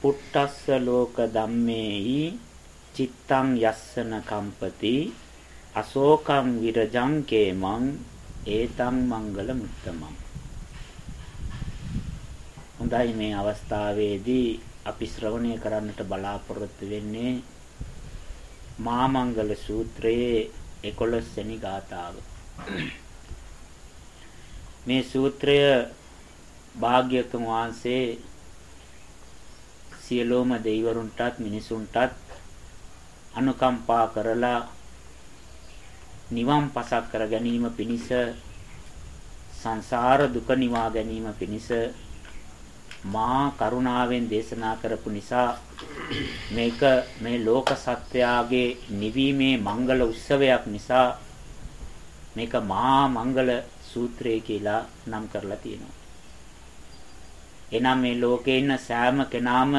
පුට්ටස්ස ලෝක ධම්මේහි චිත්තං යස්සන කම්පති අශෝකං විරජං කේමං ඒතං මංගල මුත්තමං. හොඳයි මේ අවස්ථාවේදී අපි ශ්‍රවණය කරන්නට බලාපොරොත්තු වෙන්නේ මා මංගල සූත්‍රයේ 11 වෙනි ගාථාව. මේ සූත්‍රය භාග්‍යතුන් වහන්සේ සියලෝම දෙවිවරුන්ටත් මිනිසුන්ටත් අනුකම්පා කරලා නිවන් පසක් කර ගැනීම පිණිස සංසාර දුක නිවා ගැනීම පිණිස මා කරුණාවෙන් දේශනා කරපු නිසා මේක මේ ලෝක සත්‍යයේ නිවීමේ මංගල උත්සවයක් නිසා මේක මහා මංගල සූත්‍රය කියලා නම් කරලා තියෙනවා. එනම් මේ ලෝකේ ඉන්න සෑම කෙනාම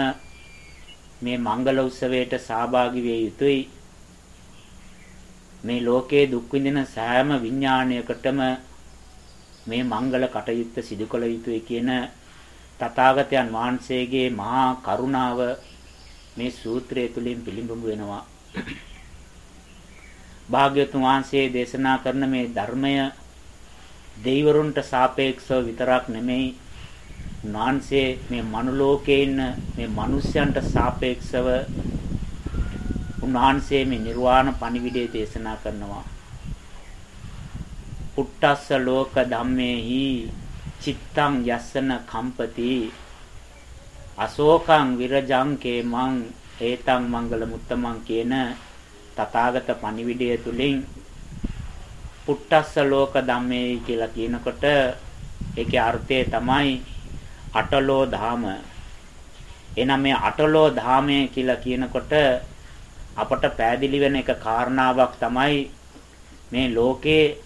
මේ මංගල උත්සවයට සහභාගී විය යුතුයි. මේ ලෝකයේ දුක් විඳින සෑම විඥාණයකටම මේ මංගල කටයුත්ත සිදු කළ යුතුයි කියන තථාගතයන් වහන්සේගේ මහා කරුණාව මේ සූත්‍රය තුලින් පිළිඹු වෙනවා. භාග්‍යතුන් වහන්සේ දේශනා කරන මේ ධර්මය දෙවිවරුන්ට සාපේක්ෂව විතරක් නෙමෙයි උන්වහන්සේ මේ මනුලෝකයේ ඉන්න මේ මිනිස්යන්ට සාපේක්ෂව උන්වහන්සේ මේ නිර්වාණ පණිවිඩය දේශනා කරනවා. පුට්ටස්ස ලෝක ධම්මේහි චිත්තං යස්සන කම්පති අශෝකං විරජං කේමං ඒතං මංගල මුත්තමං කියන තථාගත පණිවිඩය තුලින් පුට්ටස්ස ලෝක ධම්මේහි කියලා කියනකොට ඒකේ අර්ථය තමයි අටලෝ ධාම එනනම් මේ අටලෝ ධාමය කියලා කියනකොට අපට පැහැදිලි වෙන එක කාරණාවක් තමයි මේ ලෝකේ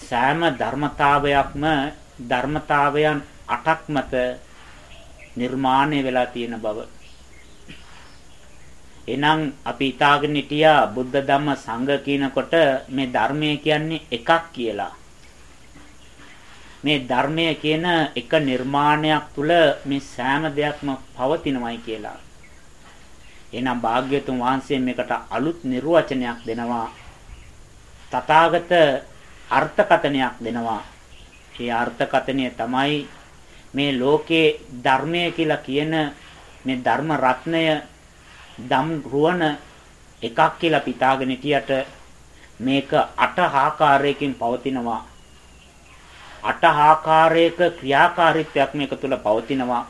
සෑම ධර්මතාවයක්ම ධර්මතාවයන් අටක් මත නිර්මාණය වෙලා තියෙන බව. එනම් අපි ඊතාගෙන හිටියා බුද්ධ ධම්ම සංඝ කියනකොට මේ ධර්මය කියන්නේ එකක් කියලා. මේ ධර්මය කියන එක නිර්මාණයක් තුල මේ සෑම දෙයක්ම පවතිනවයි කියලා. එහෙනම් භාග්‍යතුන් වහන්සේ මේකට අලුත් නිර්වචනයක් දෙනවා. තථාගත අර්ථකතනයක් දෙනවා. ඒ අර්ථකතනය තමයි මේ ලෝකේ ධර්මය කියලා කියන මේ ධර්ම රත්නය ධම් රුවන එකක් කියලා පිතාගෙන හිටියට මේක අට ආකාරයකින් පවතිනවා අට ආකාරයක ක්‍රියාකාරීත්වයක් මේක තුල පවතිනවා.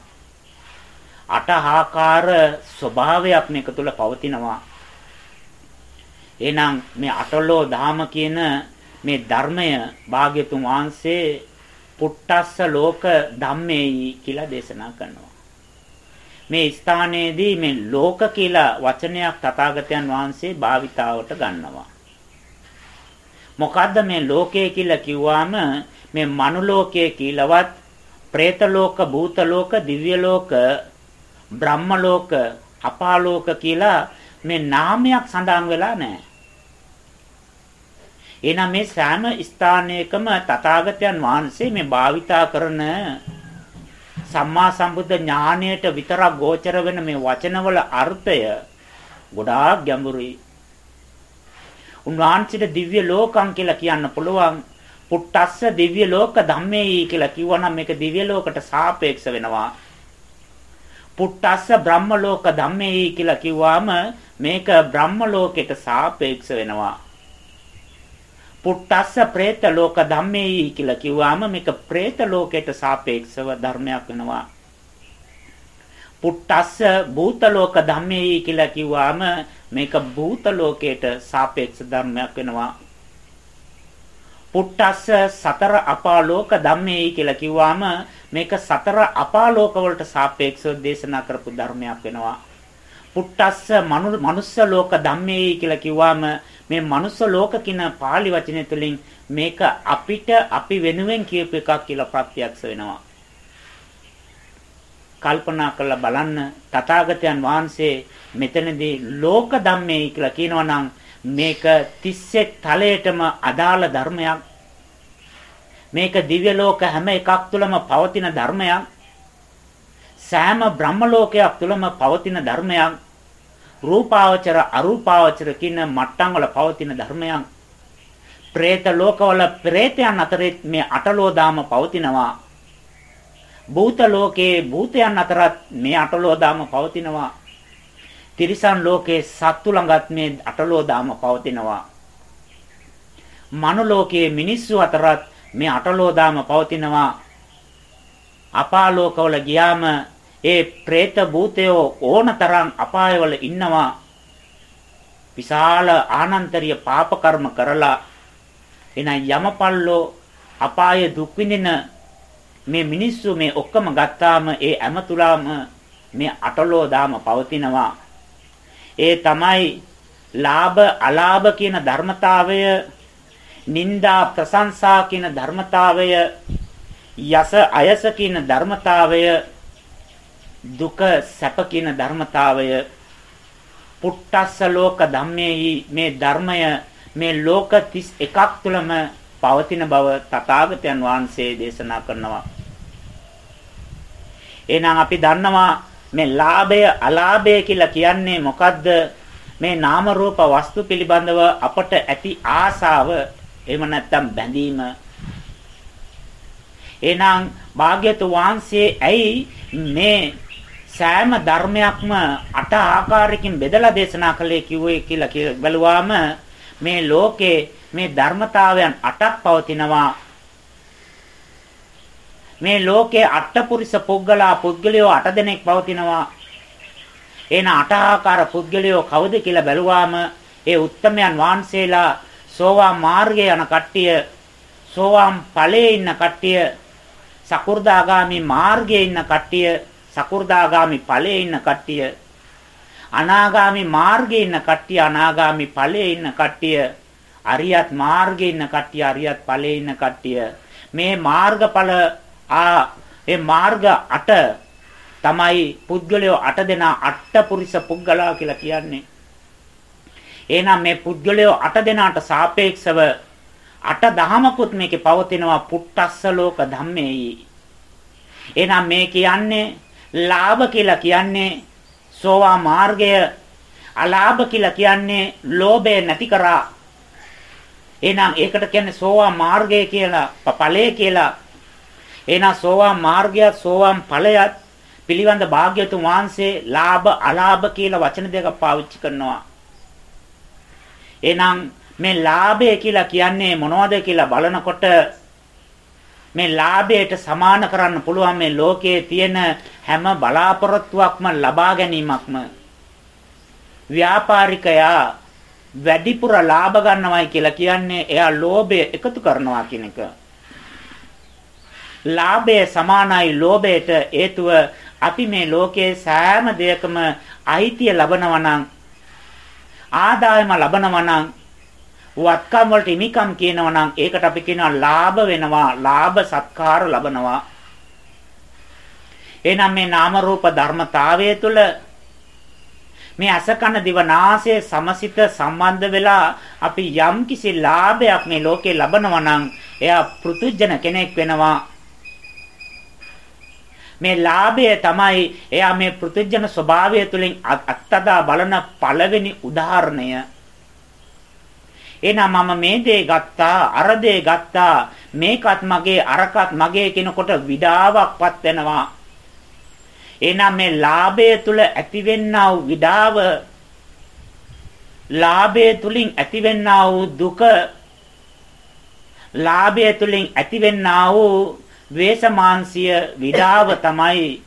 අට ආකාර ස්වභාවයක් මේක තුල පවතිනවා. එහෙනම් මේ අටලෝ ධාම කියන මේ ධර්මය භාග්‍යතුන් වහන්සේ පුට්ටස්ස ලෝක ධම්මේයි කියලා දේශනා කරනවා. මේ ස්ථානයේදී මේ ලෝක කියලා වචනයක් තථාගතයන් වහන්සේ භාවිතාවට ගන්නවා. මොකද්ද මේ ලෝකය කියලා කිව්වම මේ මනුලෝකයේ කියලාවත් പ്രേත ලෝක, භූත ලෝක, දිව්‍ය ලෝක, බ්‍රහ්ම ලෝක, අපාලෝක කියලා මේ නාමයක් සඳහන් වෙලා නැහැ. එහෙනම් මේ සෑම ස්ථානයකම තථාගතයන් වහන්සේ මේ භාවිතා කරන සම්මා සම්බුද්ධ ඥාණයට විතරක් ගෝචර වෙන මේ වචනවල අර්ථය ගොඩාක් ගැඹුරුයි. උන්වහන්සේට දිව්‍ය ලෝකම් කියලා කියන්න පුළුවන්. පුට්ටස්ස දිව්‍ය ලෝක ධම්මේයි කියලා කිව්වනම් මේක දිව්‍ය ලෝකට සාපේක්ෂ වෙනවා. පුට්ටස්ස බ්‍රහ්ම ලෝක ධම්මේයි කියලා කිව්වම මේක බ්‍රහ්ම ලෝකයට සාපේක්ෂ වෙනවා. පුට්ටස්ස പ്രേත ලෝක ධම්මේයි කියලා කිව්වම මේක പ്രേත ලෝකයට සාපේක්ෂව ධර්මයක් වෙනවා. පුට්ටස්ස භූත ලෝක ධම්මේයි කියලා කිව්වම මේක භූත ලෝකයට සාපේක්ෂ ධර්මයක් වෙනවා. පුට්ටස්ස සතර අපාලෝක ධම්මේයි කියලා කිව්වම මේක සතර අපාලෝක වලට සාපේක්ෂව දේශනා කරපු ධර්මයක් වෙනවා. පුට්ටස්ස මනුස්ස ලෝක ධම්මේයි කියලා කිව්වම මේ මනුස්ස ලෝක කියන pāli වචනය තුලින් මේක අපිට අපි වෙනුවෙන් කියපු එකක් කියලා ප්‍රත්‍යක්ෂ වෙනවා. කල්පනා කරලා බලන්න තථාගතයන් වහන්සේ මෙතනදී ලෝක ධම්මේ කියලා කියනවා නම් මේක 31 තලයටම අදාළ ධර්මයක්. මේක දිව්‍ය ලෝක හැම එකක් තුළම පවතින ධර්මයක්. සෑම බ්‍රහ්ම ලෝකයක් තුළම පවතින ධර්මයක්. රූපාවචර අරූපාවචර කියන මට්ටම් වල පවතින ධර්මයක්. പ്രേත ලෝකවල പ്രേතයන් අතරේ මේ අටලෝදාම පවතිනවා. භූත ලෝකයේ භූතයන් අතරත් මේ අටලෝ දාම පවතිනවා. තිරිසන් ලෝකයේ සත්තු ළඟත් මේ අටලෝ දාම පවතිනවා. මනුලෝකයේ මිනිස්සු අතරත් මේ අටලෝ දාම පවතිනවා. අපාලෝකවල ගියාම ඒ പ്രേත භූතයෝ ඕනතරම් අපායවල ඉන්නවා. විශාල ආනන්තරීය පාප කර්ම කරලා එන යමපල්ලෝ අපාය දුක් විඳින මේ මිනිස්සු මේ ඔක්කොම ගත්තාම ඒ ඇමතුලාම මේ අටලෝ දාම පවතිනවා. ඒ තමයි ලාභ අලාභ කියන ධර්මතාවය නිന്ദා ප්‍රශංසා කියන ධර්මතාවය යස අයස කියන ධර්මතාවය දුක සැප කියන ධර්මතාවය පුට්ටස්ස ලෝක ධම්මේහි මේ ධර්මය මේ ලෝක 31ක් තුළම පවතින බව තථාගතයන් වහන්සේ දේශනා කරනවා එහෙනම් අපි දන්නවා මේ ලාභය අලාභය කියලා කියන්නේ මොකද්ද? මේ නාම රූප වස්තු පිළිබඳව අපට ඇති ආසාව එහෙම නැත්නම් බැඳීම. එහෙනම් භාග්‍යතු වහන්සේ ඇයි මේ සෑම ධර්මයක්ම අට ආකාරයකින් බෙදලා දේශනා කළේ කිව්වේ කියලා බැලුවාම මේ ලෝකේ මේ ධර්මතාවයන් අටක් පවතිනවා මේ ලෝකයේ අට්ඨපුරිස පුද්ගලා පුද්ගලයෝ අට දෙනෙක් පවතිනවා. එන අටාකාර පුද්ගලයෝ කවුද කියලා බැලුවාම ඒ උත්තමයන් වහන්සේලා සෝවාන් මාර්ගයේ යන කට්ටිය, සෝවාන් ඵලයේ ඉන්න කට්ටිය, සකු르දාගාමි මාර්ගයේ ඉන්න කට්ටිය, සකු르දාගාමි ඵලයේ ඉන්න කට්ටිය, අනාගාමි මාර්ගයේ ඉන්න කට්ටිය, අනාගාමි ඵලයේ ඉන්න කට්ටිය, අරියත් මාර්ගයේ ඉන්න කට්ටිය, අරියත් ඵලයේ ඉන්න කට්ටිය මේ මාර්ගඵල ආ ඒ මාර්ග 8 තමයි පුද්ගලයෝ 8 දෙනා අට්ඨපුරිස පුද්ගලා කියලා කියන්නේ. එහෙනම් මේ පුද්ගලයෝ 8 දෙනාට සාපේක්ෂව 8 දහමකුත් මේකේ පවතිනවා පුට්ටස්ස ලෝක ධම්මේයි. එහෙනම් මේ කියන්නේ ලාභ කියලා කියන්නේ සෝවා මාර්ගය අලාභ කියලා කියන්නේ ලෝභය නැති කරා. එහෙනම් ඒකට කියන්නේ සෝවා මාර්ගය කියලා ඵලය කියලා එහෙනම් සෝවාන් මාර්ගයත් සෝවාන් ඵලයත් පිළිවඳ භාග්‍යතුන් වහන්සේ ලාභ අලාභ කියලා වචන දෙකක් පාවිච්චි කරනවා. එහෙනම් මේ ලාභය කියලා කියන්නේ මොනවද කියලා බලනකොට මේ ලාභයට සමාන කරන්න පුළුවන් මේ ලෝකයේ තියෙන හැම බලාපොරොත්තුවක්ම ලබා ගැනීමක්ම ව්‍යාපාරිකයා වැඩිපුර ලාභ ගන්නවයි කියලා කියන්නේ එයා ලෝභය එකතු කරනවා කියන එක. ලාභය සමානයි ලෝභයට හේතුව අපි මේ ලෝකයේ සෑම දෙයකම අයිතිය ලබනවා නම් ආදායම ලබනවා නම් වත්කම් වලට හිමිකම් කියනවා නම් ඒකට අපි කියනවා ලාභ වෙනවා ලාභ සත්කාර ලබනවා. එහෙනම් මේ නාම රූප ධර්මතාවය තුළ මේ අසකන දිවනාසය සමසිත සම්බන්ධ වෙලා අපි යම් කිසි ලාභයක් මේ ලෝකේ ලබනවා නම් එයා පෘතුජන කෙනෙක් වෙනවා. මේ ලාභය තමයි එයා මේ පෘථිජන ස්වභාවය තුළින් අත්තදා බලන පළවෙනි උදාහරණය. එහෙනම් මම මේ දේ ගත්තා අර දේ ගත්තා මේකත් මගේ අරකත් මගේ කෙනකොට විඩාවක්පත් වෙනවා. එහෙනම් මේ ලාභය තුල ඇතිවෙනා වූ විඩාව ලාභය තුලින් ඇතිවෙනා වූ දුක ලාභය තුලින් ඇතිවෙනා වූ ද්වේෂමාංශය විඩාව තමයි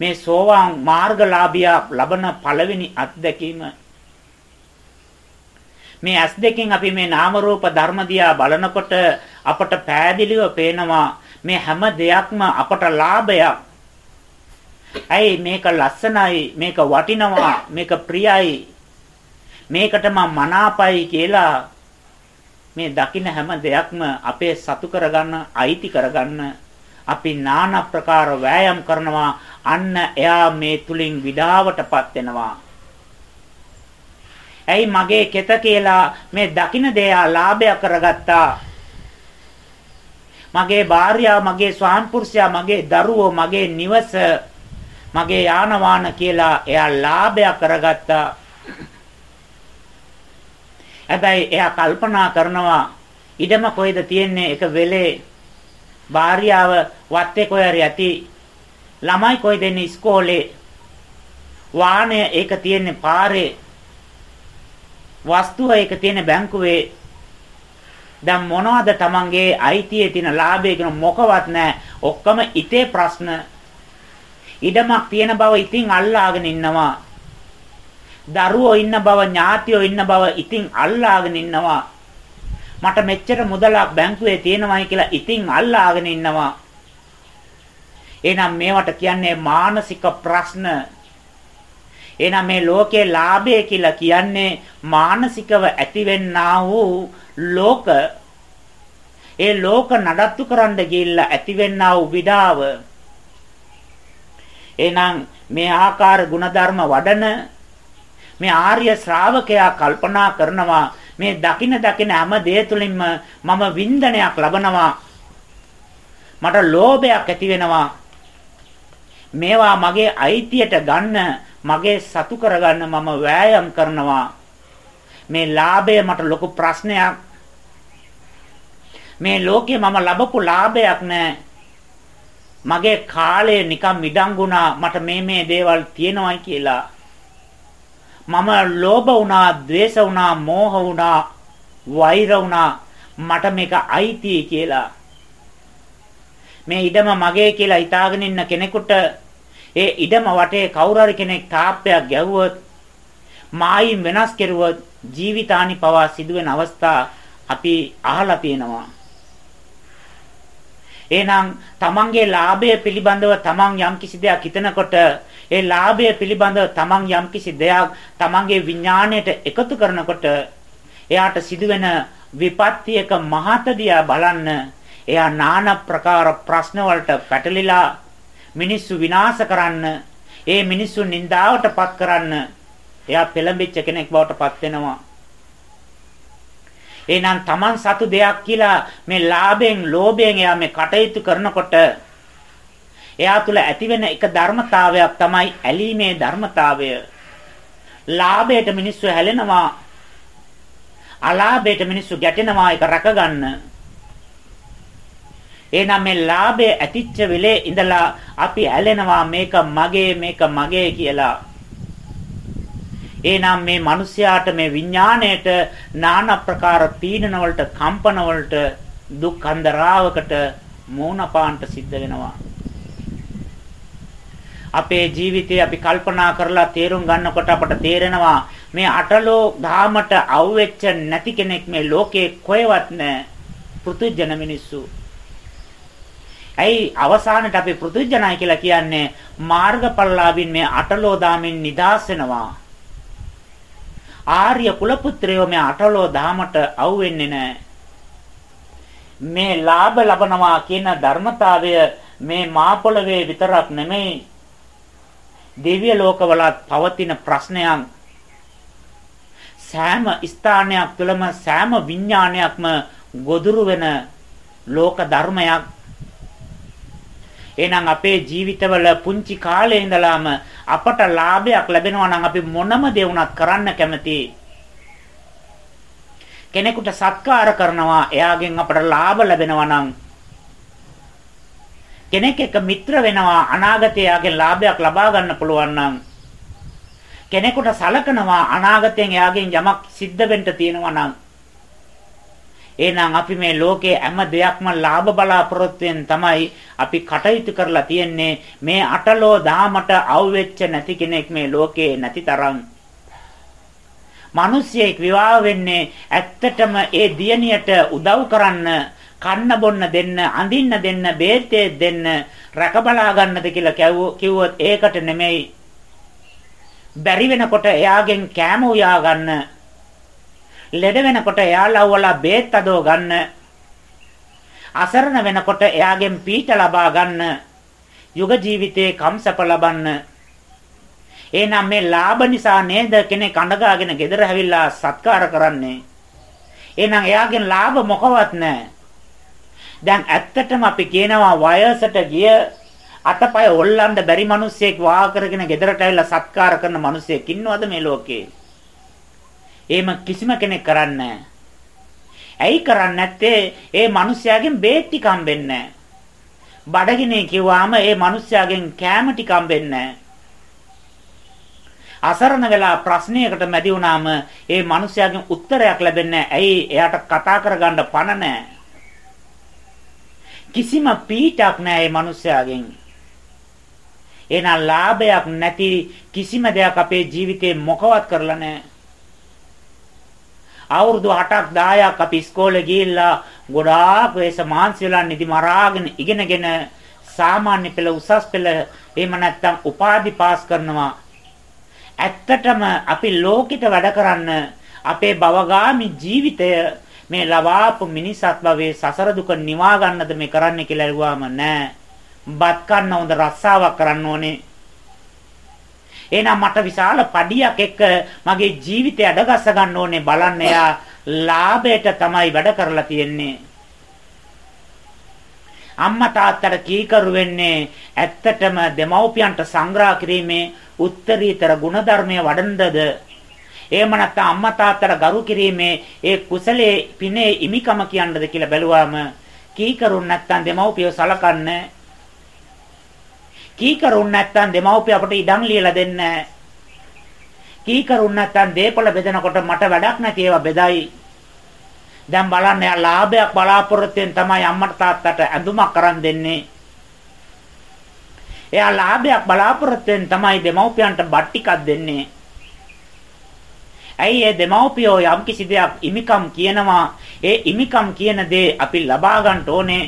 මේ සෝවාන් මාර්ගලාභියා ලබන පළවෙනි අත්දැකීම මේ ඇස් දෙකෙන් අපි මේ නාම රූප ධර්ම දිහා බලනකොට අපට පෑදිලිව පේනවා මේ හැම දෙයක්ම අපට ලාභයක්. ඇයි මේක ලස්සනයි මේක වටිනවා මේක ප්‍රියයි මේකට මම මනාපයි කියලා මේ දකින්න හැම දෙයක්ම අපේ සතු කරගන්න අයිති කරගන්න අපි নানা ප්‍රකාර වෑයම් කරනවා අන්න එයා මේ තුලින් විඩාවටපත් වෙනවා. ඇයි මගේ කෙත කියලා මේ දකින්න දේ ලාභය කරගත්තා? මගේ භාර්යාව මගේ ස්වාමිපුරුෂයා මගේ දරුවෝ මගේ නිවස මගේ යාන වාහන කියලා එයා ලාභය කරගත්තා. හැබැයි එයා කල්පනා කරනවා ඉඩම කොයිද තියෙන්නේ එක වෙලේ? භාර්යාව වත්තේ කොහරි ඇති? ළමයි කොයිද ඉන්නේ ඉස්කෝලේ? වාහනය ඒක තියෙන්නේ පාරේ. වස්තුව ඒක තියෙන්නේ බැංකුවේ. දැන් මොනවද Tamange අයිතියේ තියෙන ලාභය කියන මොකවත් නැහැ. ඔක්කොම ඉතේ ප්‍රශ්න. ඉඩමක් තියෙන බව ඉතින් අල්ලාගෙන ඉන්නවා. දරුවෝ ඉන්න බව ඥාතියෝ ඉන්න බව ඉතින් අල්ලාගෙන ඉන්නවා. මට මෙච්චර මුදලක් බැංකුවේ තියෙනවායි කියලා ඉතින් අල්ලාගෙන ඉන්නවා. එහෙනම් මේවට කියන්නේ මානසික ප්‍රශ්න. එහෙනම් මේ ලෝකේ ලාභය කියලා කියන්නේ මානසිකව ඇතිවෙන්නා වූ ලෝක ඒ ලෝක නඩත්තු කරන්න ගිහිල්ලා ඇතිවෙන්නා වූ විඩාව එහෙනම් මේ ආකාර ಗುಣධර්ම වඩන මේ ආර්ය ශ්‍රාවකයා කල්පනා කරනවා මේ දකින දකින හැම දේ තුලින්ම මම වින්දනයක් ලබනවා. මට ලෝභයක් ඇති වෙනවා. මේවා මගේ අයිතියට ගන්න මගේ සතු කරගන්න මම වෑයම් කරනවා. මේ ලාභය මට ලොකු ප්‍රශ්නයක්. මේ ලෝකේ මම ලැබපු ලාභයක් නෑ. මගේ කාලය නිකන් මිඩංගුණා මට මේ මේ දේවල් තියෙනවයි කියලා. මම ලෝභ වුණා, ద్వේෂ වුණා, මෝහ වුණා, වෛර වුණා. මට මේක අයිති කියලා. මේ ඉඩම මගේ කියලා හිතාගෙන ඉන්න කෙනෙකුට ඒ ඉඩම වටේ කවුරු කෙනෙක් තාප්පයක් ගැහුවොත් මායිම් වෙනස් කෙරුවොත් ජීවිතානි පවා සිදුවෙන අවස්ථා අපි අහලා තියෙනවා. එහෙනම් තමන්ගේ ලාභය පිළිබඳව තමන් යම් කිසි දෙයක් හිතනකොට ඒ ලාභය පිළිබඳව තමන් යම්කිසි දෙයක් තමන්ගේ විඥාණයට එකතු කරනකොට එයාට සිදුවෙන විපත්තියක මහතදියා බලන්න. එයා নানা ප්‍රකාර ප්‍රශ්න වලට පැටලිලා මිනිස්සු විනාශ කරන්න. ඒ මිනිස්සු නින්දාවටපත් කරන්න. එයා පෙළඹෙච්ච කෙනෙක් බවට පත් වෙනවා. එහෙනම් Taman සතු දෙයක් කියලා මේ ලාභයෙන් ලෝභයෙන් එයා මේ කටයුතු කරනකොට එයා තුල ඇතිවෙන එක ධර්මතාවයක් තමයි ඇලීමේ ධර්මතාවය. ලාභයට මිනිස්සු හැලෙනවා. අලාභයට මිනිස්සු ගැටෙනවා ඒක රැකගන්න. එහෙනම් මේ ලාභය ඇතිච්ච වෙලේ ඉඳලා අපි ඇලෙනවා මේක මගේ මේක මගේ කියලා. එහෙනම් මේ මිනිස්යාට මේ විඥාණයට নানা ප්‍රකාර පීඩන වලට කම්පන වලට දුක් අන්දරාවකට මූණ පාන්ට සිද්ධ වෙනවා. අපේ ජීවිතේ අපි කල්පනා කරලා තේරුම් ගන්නකොට අපට තේරෙනවා මේ අටලෝ ධාමට අවුෙච්ච නැති කෙනෙක් මේ ලෝකේ කොහෙවත් නැහැ. පෘතුජන මිනිස්සු. ඇයි අවසානට අපි පෘතුජනයි කියලා කියන්නේ මාර්ගඵලලාභින් මේ අටලෝ ධාමෙන් නිදාස් වෙනවා. ආර්ය කුලපුත්‍රයෝ මේ අටලෝ ධාමට අවුෙන්නේ නැහැ. මේ ලාභ ලබනවා කියන ධර්මතාවය මේ මාපොළවේ විතරක් නෙමෙයි දිව්‍ය ලෝකවලත් පවතින ප්‍රශ්නයක් සෑම ස්ථානයක් තුළම සෑම විඥානයක්ම ගොදුරු වෙන ලෝක ධර්මයක්. එහෙනම් අපේ ජීවිතවල පුංචි කාලේ ඉඳලාම අපට ලාභයක් ලැබෙනවා නම් අපි මොනම දේ වුණත් කරන්න කැමතියි කෙනෙකුට සත්කාර කරනවා එයාගෙන් අපට ලාභ ලැබෙනවා නම් කෙනෙක් එක්ක මිත්‍ර වෙනවා අනාගතයේ යාගේ ලාභයක් ලබා ගන්න පුළුවන් නම් කෙනෙකුට සලකනවා අනාගතයෙන් එයාගෙන් යමක් සිද්ධ වෙන්න තියෙනවා නම්. එහෙනම් අපි මේ ලෝකයේ හැම දෙයක්ම ලාභ බලාපොරොත්තුෙන් තමයි අපි කටයුතු කරලා තියෙන්නේ මේ අටලෝ දහමට අවුෙච්ච නැති කෙනෙක් මේ ලෝකේ නැති තරම්. මිනිස්සෙක් විවාහ වෙන්නේ ඇත්තටම ඒ දියණියට උදව් කරන්න, කන්න බොන්න දෙන්න, අඳින්න දෙන්න, බේතේ දෙන්න, රැකබලා ගන්නද කියලා කිව්වොත් ඒකට නෙමෙයි. බැරි වෙනකොට එයාගෙන් කෑම උයා ගන්න. ලෙඩ වෙනකොට එයාලා වල බේත් අදව ගන්න. අසරණ වෙනකොට එයාගෙන් පීඨ ලබා ගන්න. යුග ජීවිතේ කම්සප ලබන්න එහෙනම් මේ ලාභ නිසා නේද කෙනෙක් අඬගාගෙන ගෙදර හැවිල්ලා සත්කාර කරන්නේ. එහෙනම් එයාගෙන් ලාභ මොකවත් නැහැ. දැන් ඇත්තටම අපි කියනවා වයසට ගිය අතපය ඔල්ලන්න බැරි මිනිස්සෙක් වා කරගෙන ගෙදරට ඇවිල්ලා සත්කාර කරන මිනිස්සෙක් ඉන්නවද මේ ලෝකේ? එහෙම කිසිම කෙනෙක් කරන්නේ ඇයි කරන්නේ නැත්තේ? ඒ මිනිස්යාගෙන් බේත් ටික හම්බෙන්නේ නැහැ. බඩගිනේ කිව්වාම ඒ මිනිස්යාගෙන් කෑම ටික හම්බෙන්නේ නැහැ. අසරණ වෙලා ප්‍රශ්නයකට මැදි වුණාම ඒ මිනිස්යාගෙන් උත්තරයක් ලැබෙන්නේ ඇයි එයාට කතා කරගන්න පණ නැහැ. කිසිම පීඩක් නැහැ මේ මිනිස්යාගෙන්. එහෙනම් ලාභයක් නැති කිසිම දෙයක් අපේ ජීවිතේ මොකවත් කරලා නැහැ. අවුරුදු 8ක් 10ක් අපි ඉස්කෝලේ ගිහිල්ලා ගොඩාක් වේස මාන්සි වෙලා නිදි මරාගෙන ඉගෙනගෙන සාමාන්‍ය පෙළ උසස් පෙළ එහෙම නැත්නම් උපාධි පාස් කරනවා ඇත්තටම අපි ලෝකිත වැඩ කරන්න අපේ භවගාමි ජීවිතය මේ ලවාපු මිනිසත් භවයේ සසර දුක නිවා ගන්නද මේ කරන්නේ කියලා ඇහුවාම නෑ. බත් කන්න හොඳ රස්සාවක් කරන්න ඕනේ. එහෙනම් මට විශාල පඩියක් එක්ක මගේ ජීවිතය අඩගස්ස ගන්න ඕනේ බලන්න එයා ලාභයට තමයි වැඩ කරලා තියෙන්නේ. අම්මා තාත්තට කීකරු වෙන්නේ ඇත්තටම දෙමව්පියන්ට සංග්‍රහ කිරීමේ උත්තරීතර ගුණධර්මය වඩන්නද එහෙම නැත්නම් අම්මා තාත්තට ගරු කිරීමේ ඒ කුසලයේ පිනේ ඉමිකම කියන්නද කියලා බැලුවාම කීකරුන් නැත්නම් දෙමව්පියෝ සලකන්නේ කීකරුන් නැත්නම් දෙමව්පිය අපට ඉඩම් ලියලා දෙන්නේ කීකරුන් නැත්නම් දීපල බෙදනකොට මට වැඩක් නැති ඒවා බෙදයි දැන් බලන්න එයා ලාභයක් බලාපොරොත්තුෙන් තමයි අම්මට තාත්තට ඇඳුමක් අරන් දෙන්නේ. එයා ලාභයක් බලාපොරොත්තුෙන් තමයි දෙමව්පියන්ට බත් ටිකක් දෙන්නේ. ඇයි ඒ දෙමව්පියෝ යම් කිසි දෙයක් ඉමිකම් කියනවා ඒ ඉමිකම් කියන දේ අපි ලබා ගන්න ඕනේ.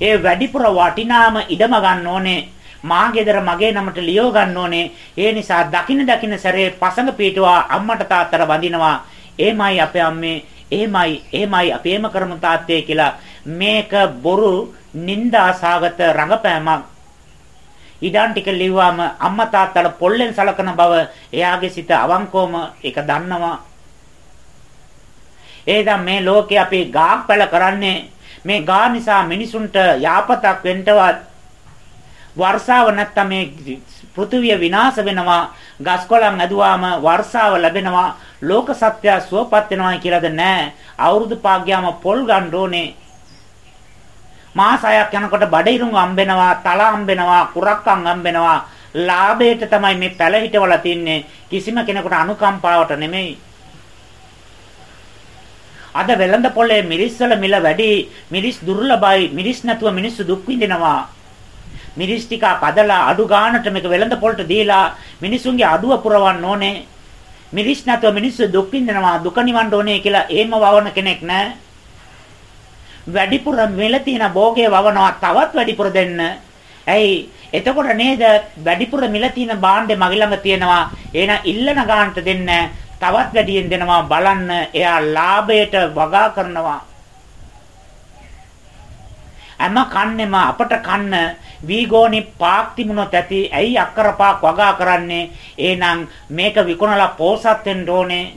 ඒ වැඩිපුර වටිනාම ඉඩම ගන්න ඕනේ. මා ගෙදර මගේ නමට ලියව ගන්න ඕනේ. ඒ නිසා දකින දකින සැරේ පසඟ පීටුවා අම්මට තාත්තට වඳිනවා. එමයි අපේ අම්මේ එහෙමයි එහෙමයි අපි එහෙම කරමු තාත්තේ කියලා මේක බොරු නිന്ദාසගත රඟපෑමක් ඉඩම් ටික ලිව්වාම අම්මා තාත්තලා පොල්ලෙන් සලකන බව එයාගේ සිත අවංකවම ඒක දන්නවා එහෙනම් මේ ලෝකේ අපි ගාක් පැල කරන්නේ මේ ගා නිසා මිනිසුන්ට යාපතක් වෙන්නවත් වර්ෂාව නැත්තම් මේ පෘථිවිය විනාශ වෙනවා ගස්කොළන් ඇදුවාම වර්ෂාව ලැබෙනවා ලෝක සත්‍ය සුවපත් වෙනවා කියලාද නැහැ. අවුරුදු පාක් ගියාම පොල් ගන්න ඕනේ. මාස 6ක් යනකොට බඩිරුම් හම්බෙනවා, තල හම්බෙනවා, කුරක්කම් හම්බෙනවා. ලාභයට තමයි මේ පැල හිටවල තින්නේ. කිසිම කෙනෙකුට අනුකම්පාවට නෙමෙයි. අද වෙළඳ පොලේ මිරිස් වල මිල වැඩි, මිරිස් දුර්ලභයි, මිරිස් නැතුව මිනිස්සු දුක් විඳිනවා. මිරිස් ටික කදලා අඩු ගානට මේක වෙළඳ පොලට දීලා මිනිසුන්ගේ අඩුව පුරවන්න ඕනේ. මිරිස් නැතුව මිනිස්සු දුක් විඳිනවා දුක නිවන්න ඕනේ කියලා එහෙම වවන කෙනෙක් නැහැ. වැඩිපුර මෙල තියෙන භෝගේ වවනවා තවත් වැඩිපුර දෙන්න. ඇයි? එතකොට නේද? වැඩිපුර මිල තියෙන භාණ්ඩේ මගේ ළඟ තියෙනවා. එහෙනම් ඉල්ලන ගානට දෙන්න. තවත් වැඩියෙන් දෙනවා බලන්න. එයා ලාභයට වගා කරනවා. හැම කන්නෙම අපට කන්න. වීගෝනි පාක් තිබුණොත් ඇති. ඇයි අක්කර පාක් වගා කරන්නේ? එහෙනම් මේක විකුණලා පෝසත් වෙන්න ඕනේ.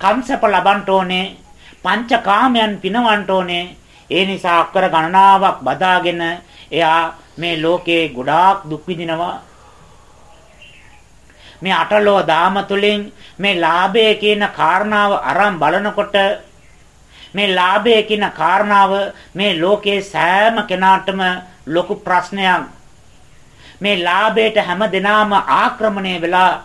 කන්සප ලබන්න ඕනේ. පංචකාමයන් පිනවන්න ඕනේ. ඒ නිසා අක්කර ගණනාවක් බදාගෙන එයා මේ ලෝකේ ගොඩාක් දුක් විඳිනවා මේ අටලෝ දාම තුලින් මේ ලාභය කියන කාරණාව අරන් බලනකොට මේ ලාභය කියන කාරණාව මේ ලෝකේ සෑම කෙනාටම ලොකු ප්‍රශ්නයක්. මේ ලාභයට හැම දිනාම ආක්‍රමණය වෙලා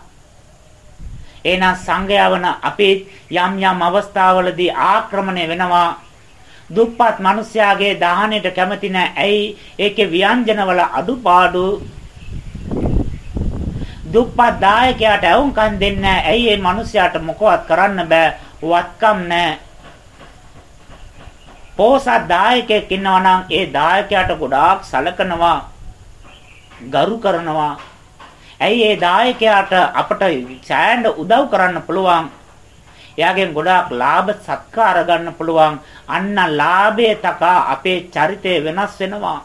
එහෙනම් සංගයවන අපේ යම් යම් අවස්ථාවලදී ආක්‍රමණය වෙනවා. දුප්පත් මිනිසයාගේ දාහණයට කැමති නැහැ. ඇයි? ඒකේ ව්‍යංජනවල අඩුපාඩු. දුප්පත් දායකයාට ඇවුම්කන් දෙන්න ඇයි මේ මිනිස්යාට මොකවත් කරන්න බෑ? වත්කම් නැහැ පෝසත් දායකයෙක් ඉන්නවා නම් ඒ දායකයාට ගොඩාක් සලකනවා ගරු කරනවා. ඇයි ඒ දායකයාට අපට සෑහෙන උදව් කරන්න පුළුවන්? එයාගෙන් ගොඩාක් ලාභ සත්කාර ගන්න පුළුවන් අන්න ලාභයේ තකා අපේ චරිතය වෙනස් වෙනවා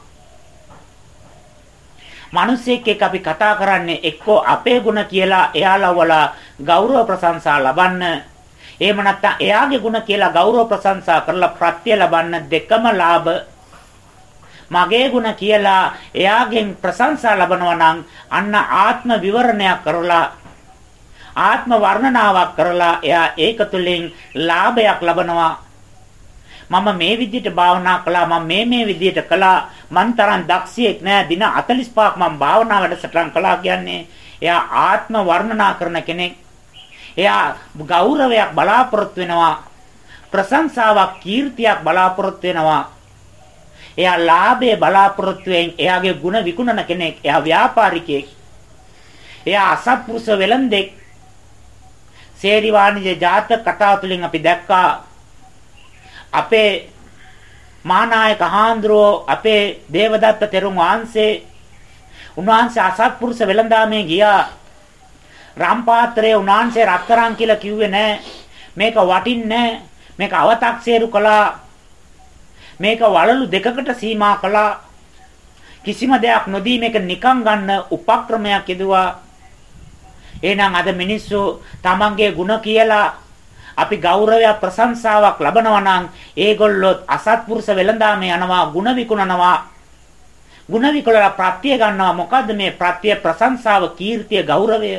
මිනිස්සෙක් එක්ක අපි කතා කරන්නේ එක්කෝ අපේ ಗುಣ කියලා එයාලා වල ගෞරව ප්‍රශංසා ලබන්න එහෙම නැත්නම් එයාගේ ಗುಣ කියලා ගෞරව ප්‍රශංසා කරලා ප්‍රත්‍ය ලබන්න දෙකම ලාභ මගේ ಗುಣ කියලා එයාගෙන් ප්‍රශංසා ලබනවා නම් අන්න ආත්ම විවරණයක් කරලා ආත්ම වර්ණනාවක් කරලා එයා ඒක තුළින් ලාභයක් ලබනවා. මම මේ විදිහට භාවනා කළා මම මේ මේ විදිහට කළා. මන් තරම් දක්ෂයෙක් නෑ. දින 45ක් මම භාවනා වැඩසටහන් කළා කියන්නේ එයා ආත්ම වර්ණනා කරන කෙනෙක්. එයා ගෞරවයක් බලාපොරොත්තු වෙනවා. ප්‍රශංසාවක් කීර්තියක් බලාපොරොත්තු වෙනවා. එයා ලාභයේ බලාපොරොත්තුෙන් එයාගේ ಗುಣ විකුණන කෙනෙක්. එයා ව්‍යාපාරිකයෙක්. එයා අසත්පුරුෂ වෙලන්දෙක් සේරි වාණිජ ජාතක කතාව තුළින් අපි දැක්කා. අපේ මානායක හාන්ද්‍රෝ අපේ දේවදත්ත තෙරුන් වහන්සේ උන්වහන්සේ අසත්පුරුෂ වෙළඳාමේ ගියා. රම්පාත්‍රයේ උන්වහන්සේ රත්තරන් කියලා කිව්වේ නෑ. මේක වටින්නේ මේක අව탁සේරු කළා. මේක වලලු දෙකකට සීමා කළා. කිසිම දෙයක් නොදී මේක නිකන් ගන්න උපක්‍රමයක් යෙදුවා. එහෙනම් අද මිනිස්සු තමන්ගේ ಗುಣ කියලා අපි ගෞරවයක් ප්‍රශංසාවක් ලබනවා නම් ඒගොල්ලොත් අසත්පුරුෂ වෙලඳාමේ යනවා ಗುಣ විකුණනවා ಗುಣ විකුණලා ප්‍රත්‍ය ගන්නවා මොකද්ද මේ ප්‍රත්‍ය ප්‍රශංසාව කීර්තිය ගෞරවය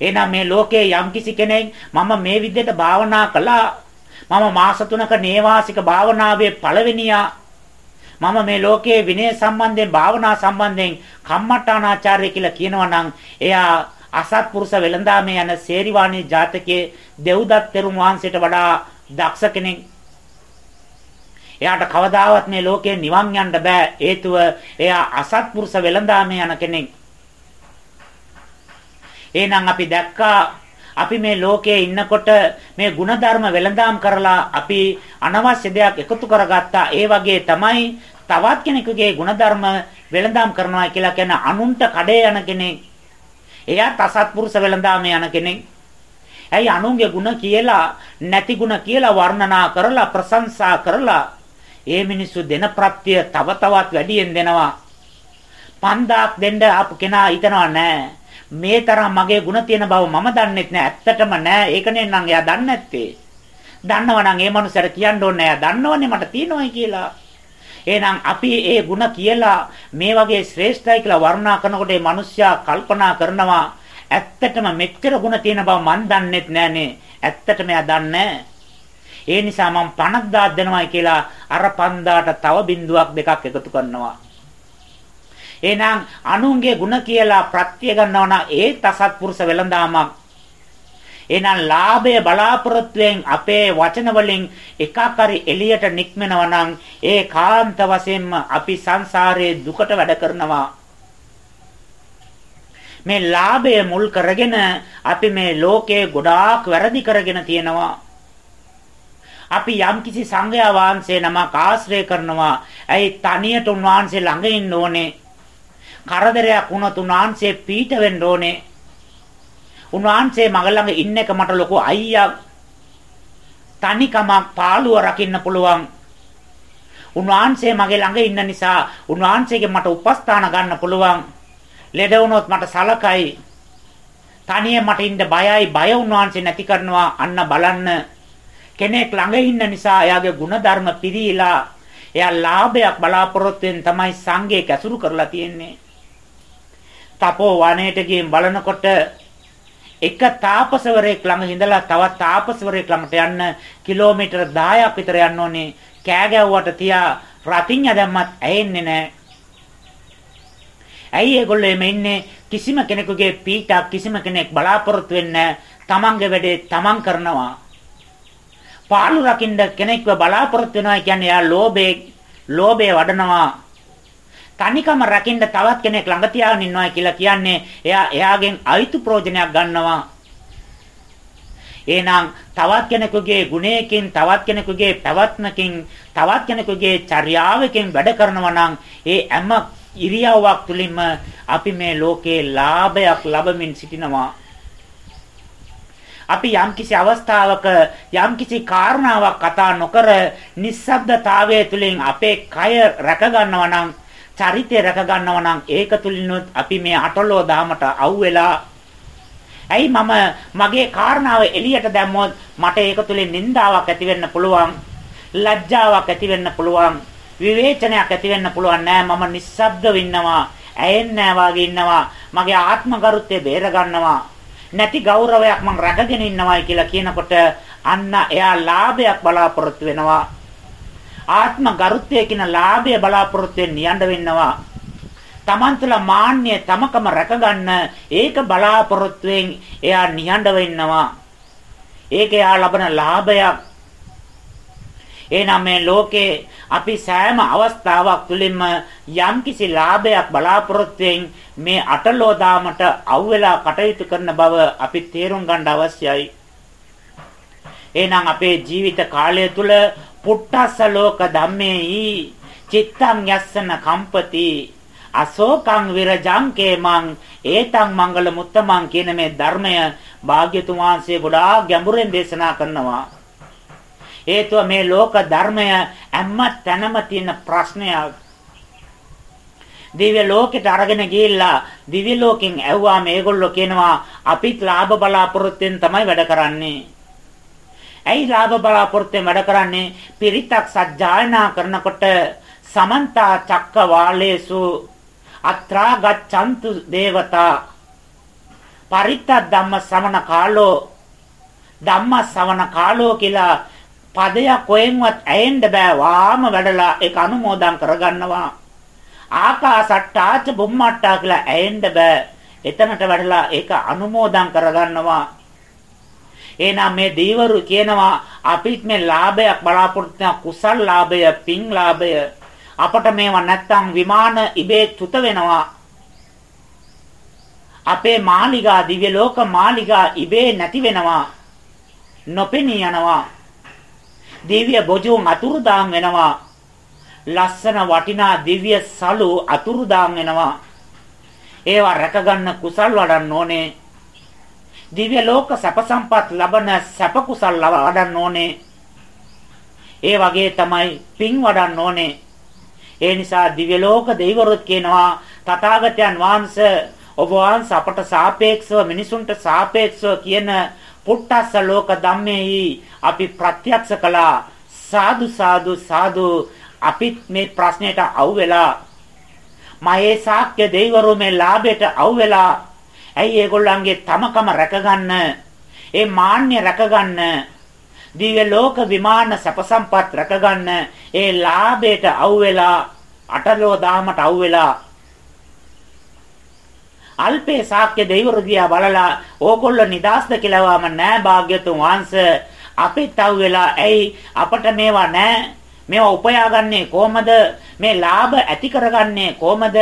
එහෙනම් මේ ලෝකයේ යම්කිසි කෙනෙක් මම මේ විදිහට භාවනා කළා මම මාස තුනක නේවාසික භාවනාවේ පළවෙනියා මම මේ ලෝකයේ විනය සම්බන්ධයෙන් භාවනා සම්බන්ධයෙන් කම්මඨානාචාර්ය කියලා කියනවා නම් එයා අසත්පුරුෂ වෙළඳාමේ යන සේරිවාණී ජාතකයේ දෙව්දත් තෙරුන් වහන්සේට වඩා දක්ෂ කෙනෙක්. එයාට කවදාවත් මේ ලෝකේ නිවන් යන්න බෑ. හේතුව එයා අසත්පුරුෂ වෙළඳාමේ යන කෙනෙක්. එහෙනම් අපි දැක්කා අපි මේ ලෝකයේ ඉන්නකොට මේ ಗುಣධර්ම වෙළඳාම් කරලා අපි අනවශ්‍ය දෙයක් එකතු කරගත්තා. ඒ වගේ තමයි තවත් කෙනෙකුගේ ಗುಣධර්ම වෙළඳාම් කරනවා කියලා කියන අනුන්ට කඩේ යන කෙනෙක්. එයාත් අසත්පුරුෂ වෙළඳාමේ යන කෙනෙක්. ඇයි අනුන්ගේ ಗುಣ කියලා නැති ಗುಣ කියලා වර්ණනා කරලා ප්‍රශංසා කරලා ඒ මිනිස්සු දෙන ප්‍රත්‍ය තව තවත් වැඩියෙන් දෙනවා. 5000ක් දෙන්න අප කෙනා හිතනවා නෑ. මේ තරම් මගේ ಗುಣ තියෙන බව මම දන්නෙත් නෑ. ඇත්තටම නෑ. ඒකනේ නම් එයා දන්නේ නැත්තේ. දන්නවනම් ඒ මනුස්සයාට කියන්න ඕනේ නෑ. දන්නවනේ මට තියෙනවයි කියලා. එහෙනම් අපි ඒ ಗುಣ කියලා මේ වගේ ශ්‍රේෂ්ඨයි කියලා වර්ණනා කරනකොට මේ මිනිස්සයා කල්පනා කරනවා ඇත්තටම මෙච්චර ಗುಣ තියෙන බව මන් දන්නෙත් නෑනේ. ඇත්තටම එයා දන්නේ ඒ නිසා මම 50000 දෙනවායි කියලා අර 5000ට තව බිඳුවක් දෙකක් එකතු කරනවා. එහෙනම් අනුන්ගේ ಗುಣ කියලා ප්‍රත්‍ය ගන්නවා නම් ඒ තසත්පුරුෂ වෙලඳාමක් එහෙනම් ලාභය බලාපොරොත්තුෙන් අපේ වචන වලින් එකක් හරි එළියට නික්මනවා නම් ඒ කාන්ත වශයෙන්ම අපි සංසාරයේ දුකට වැඩ කරනවා. මේ ලාභය මුල් කරගෙන අපි මේ ලෝකේ ගොඩාක් වැරදි කරගෙන තියෙනවා. අපි යම්කිසි සංඝයා වහන්සේ නමක් ආශ්‍රය කරනවා. ඇයි තනියට උන්වහන්සේ ළඟ ඉන්න ඕනේ? කරදරයක් වුණොත් උන්වහන්සේ පීඩ වෙන්න ඕනේ. උන්වහන්සේ මග ළඟ ඉන්න එක මට ලොකු අයියා තනිකමක් පාළුව රකින්න පුළුවන්. උන්වහන්සේ මගේ ළඟ ඉන්න නිසා උන්වහන්සේගෙන් මට උපස්ථාන ගන්න පුළුවන්. ලෙඩ වුණොත් මට සලකයි. තනියෙන් මට ඉන්න බයයි බය උන්වහන්සේ නැති කරනවා අන්න බලන්න. කෙනෙක් ළඟ ඉන්න නිසා එයාගේ ಗುಣධර්ම පිරීලා එයා ලාභයක් බලාපොරොත්තු වෙන තමයි සංඝයේ කැසුරු කරලා තියෙන්නේ. තපෝ වනයේට ගිහින් බලනකොට එක තාපසවරයෙක් ළඟ ඉඳලා තවත් තාපසවරයෙක් ළඟට යන්න කිලෝමීටර් 10ක් විතර යන්න ඕනේ. කෑ ගැව්වට තියා රතින් යදම්මත් ඇහෙන්නේ නැහැ. ඇයි ඒගොල්ලෝ එමෙ ඉන්නේ කිසිම කෙනෙකුගේ පීඩක් කිසිම කෙනෙක් බලාපොරොත්තු වෙන්නේ තමන්ගේ වැඩේ තමන් කරනවා. පාළු රකින්න කෙනෙක්ව බලාපොරොත්තු වෙනවා කියන්නේ යා ලෝභේ ලෝභය වඩනවා. තනිකම රකින්න තවත් කෙනෙක් ළඟ තියාගෙන ඉන්නවා කියලා කියන්නේ එයා එයාගෙන් අයිතු ප්‍රයෝජනයක් ගන්නවා. එහෙනම් තවත් කෙනෙකුගේ ගුණයකින් තවත් කෙනෙකුගේ පැවැත්මකින් තවත් කෙනෙකුගේ චර්යාවකින් වැඩ කරනවා නම් ඒ හැම ඉරියව්වක් තුලින්ම අපි මේ ලෝකේ ලාභයක් ලබමින් සිටිනවා. අපි යම්කිසි අවස්ථාවක යම්කිසි කාරණාවක් කතා නොකර නිස්සබ්දතාවය තුළින් අපේ කය රැක ගන්නවා නම් චරිතය රැක ගන්නවා නම් ඒක තුලිනුත් අපි මේ අටලෝ දාමට අවුවෙලා ඇයි මම මගේ කාරණාව එළියට දැම්මොත් මට ඒක තුලින් නින්දාවක් ඇති වෙන්න පුළුවන් ලැජ්ජාවක් ඇති වෙන්න පුළුවන් විවේචනයක් ඇති වෙන්න පුළුවන් නෑ. මම නිස්සබ්දව ඉන්නවා ඇයෙන්නේ නෑ ඉන්නවා. මගේ ආත්ම ගරුත්වය බේර ගන්නවා. නැති ගෞරවයක් මං රැකගෙන ඉන්නවායි කියලා කියනකොට අන්න එයා ලාභයක් බලාපොරොත්තු වෙනවා. ආත්ම ගරුත්වය කියන ලාභය බලාපොරොත්තු වෙන්න නියඬ වෙන්නවා තමන් තුළ මාන්නය තමකම රැකගන්න ඒක බලාපොරොත්තුෙන් එයා නිහඬ වෙන්නවා. ඒක එයා ලබන ලාභයක්. එහෙනම් මේ ලෝකේ අපි සෑම අවස්ථාවක් තුළින්ම යම්කිසි ලාභයක් බලාපොරොත්තුෙන් මේ අටලෝදාමට අවුලා කටයුතු කරන බව අපි තේරුම් ගන්න අවශ්‍යයි. එහෙනම් අපේ ජීවිත කාලය තුළ පුට්ටස්ස ලෝක ධම්මේහි චිත්තං යස්සන කම්පති අශෝකං විරජං කේමං ඒතං මංගල මුත්තමං කියන මේ ධර්මය භාග්‍යතුන් වහන්සේ ගොඩාක් ගැඹුරෙන් දේශනා කරනවා. හේතුව මේ ලෝක ධර්මය හැම තැනම තියෙන ප්‍රශ්නයක්. දිව්‍ය ලෝකෙට අරගෙන ගිහිල්ලා දිව්‍ය ලෝකෙන් ඇහුවා මේගොල්ලෝ කියනවා අපිත් ලාභ බලාපොරොත්තුෙන් තමයි වැඩ කරන්නේ. ඇයි ලාභ බලාපොරොත්තුෙන් වැඩ කරන්නේ? පිරිතක් සජ්ජායනා කරනකොට සමන්තා චක්කවාලේසු අත්‍රා ගච්ඡන්තු දේවතා පරිත්ත ධම්ම සමන කාලෝ ධම්ම සමන කාලෝ කියලා පදයක් කොහෙන්වත් ඇයෙන්න බෑ. වාම වැඩලා ඒක අනුමෝදන් කරගන්නවා. ආකාසට්ටාච බුම්මට්ටා කියලා ඇයෙන්න බෑ. එතනට වැඩලා ඒක අනුමෝදන් කරගන්නවා. එහෙනම් මේ දීවරු කියනවා අපිත් මේ ලාභයක් බලාපොරොත්තු කුසල් ලාභය පින් ලාභය අපට මේවා නැත්තම් විමාන ඉබේ චුත වෙනවා. අපේ මාලිගා දිව්‍ය ලෝක මාලිගා ඉබේ නැති වෙනවා. නොපෙනී යනවා. දිව්‍ය බොජුන් අතුරුදාන් වෙනවා. ලස්සන වටිනා දිව්‍ය සලු අතුරුදාන් වෙනවා. ඒවා රැකගන්න කුසල් වඩන්න ඕනේ. දිව්‍ය ලෝක සැප සම්පත් ලබන සැප කුසල් වඩන්න ඕනේ. ඒ වගේ තමයි පින් වඩන්න ඕනේ. ඒ නිසා දිව්‍ය ලෝක දෙවිවරුත් කියනවා තථාගතයන් වහන්සේ ඔබ වහන්සේ අපට සාපේක්ෂව මිනිසුන්ට සාපේක්ෂව කියන පුට්ටස්ස ලෝක ධම්මේහි අපි ප්‍රත්‍යක්ෂ කළා සාදු සාදු සාදු අපිත් මේ ප්‍රශ්නෙට අවු වෙලා මහේ ශාක්‍ය දෙවිවරු මේ ලාභයට අවු වෙලා ඇයි ඒගොල්ලන්ගේ තමකම රැකගන්න? ඒ මාන්‍ය රැකගන්න? දිව්‍ය ලෝක විමාන සැප සම්පත් රැකගන්න? ඒ ලාභයට අවුවෙලා අටලෝ දාමට අවුවෙලා අල්පේ ශාක්‍ය දෙවිවරු දිහා බලලා ඕගොල්ලෝ නිදාස්ද කියලාවම නෑ භාග්‍යතුන් වහන්සේ. අපිත් අවුවෙලා ඇයි අපට මේවා නෑ? මේවා උපයාගන්නේ කොහමද? මේ ලාභ ඇති කරගන්නේ කොහමද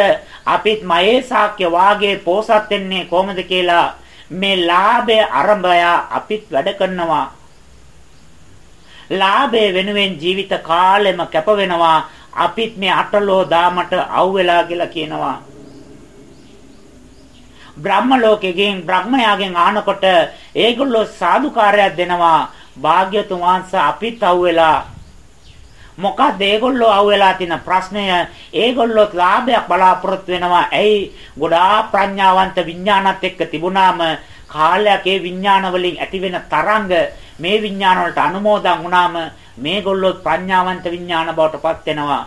අපිත් මයේ ශාක්‍ය වාගේ පෝසත් වෙන්නේ කොහමද කියලා මේ ලාභය අරඹය අපිත් වැඩ කරනවා ලාභය වෙනුවෙන් ජීවිත කාලෙම කැප වෙනවා. අපිත් මේ අටලෝ දාමට අවුවෙලා කියලා කියනවා. බ්‍රහ්ම ලෝකයෙන් බ්‍රහ්මයාගෙන් ආනකොට ඒගොල්ලෝ සාදුකාරයක් දෙනවා. භාග්‍යතුන් වහන්සේ අපිත් අවුවෙලා මොකද ඒගොල්ලෝ අහුවෙලා තියෙන ප්‍රශ්නය ඒගොල්ලෝ ලාභයක් බලාපොරොත්තු වෙනවා. ඇයි? ගොඩාක් ප්‍රඥාවන්ත විඥානත් එක්ක තිබුණාම කාලයක් ඒ විඥාන වලින් ඇතිවෙන තරංග මේ විඥාන වලට අනුමෝදන් වුණාම මේගොල්ලෝ ප්‍රඥාවන්ත විඥාන බවට පත් වෙනවා.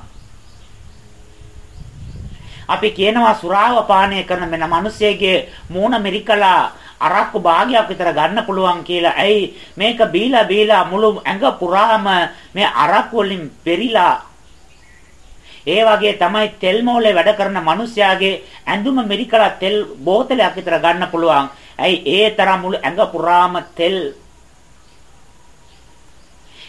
අපි කියනවා සුරාව පානය කරන මෙන්න මිනිස්සෙගේ මූණ මෙරිකලා අරක්කු භාගයක් විතර ගන්න පුළුවන් කියලා. ඇයි මේක බීලා බීලා මුළු ඇඟ පුරාම මේ අරක්කු වලින් පෙරිලා ඒ වගේ තමයි තෙල් මෝලේ වැඩ කරන මිනිස්යාගේ ඇඳුම මෙරිකලා තෙල් බෝතලයක් විතර ගන්න පුළුවන්. ඇයි ඒ තරම් මුළු ඇඟ පුරාම තෙල්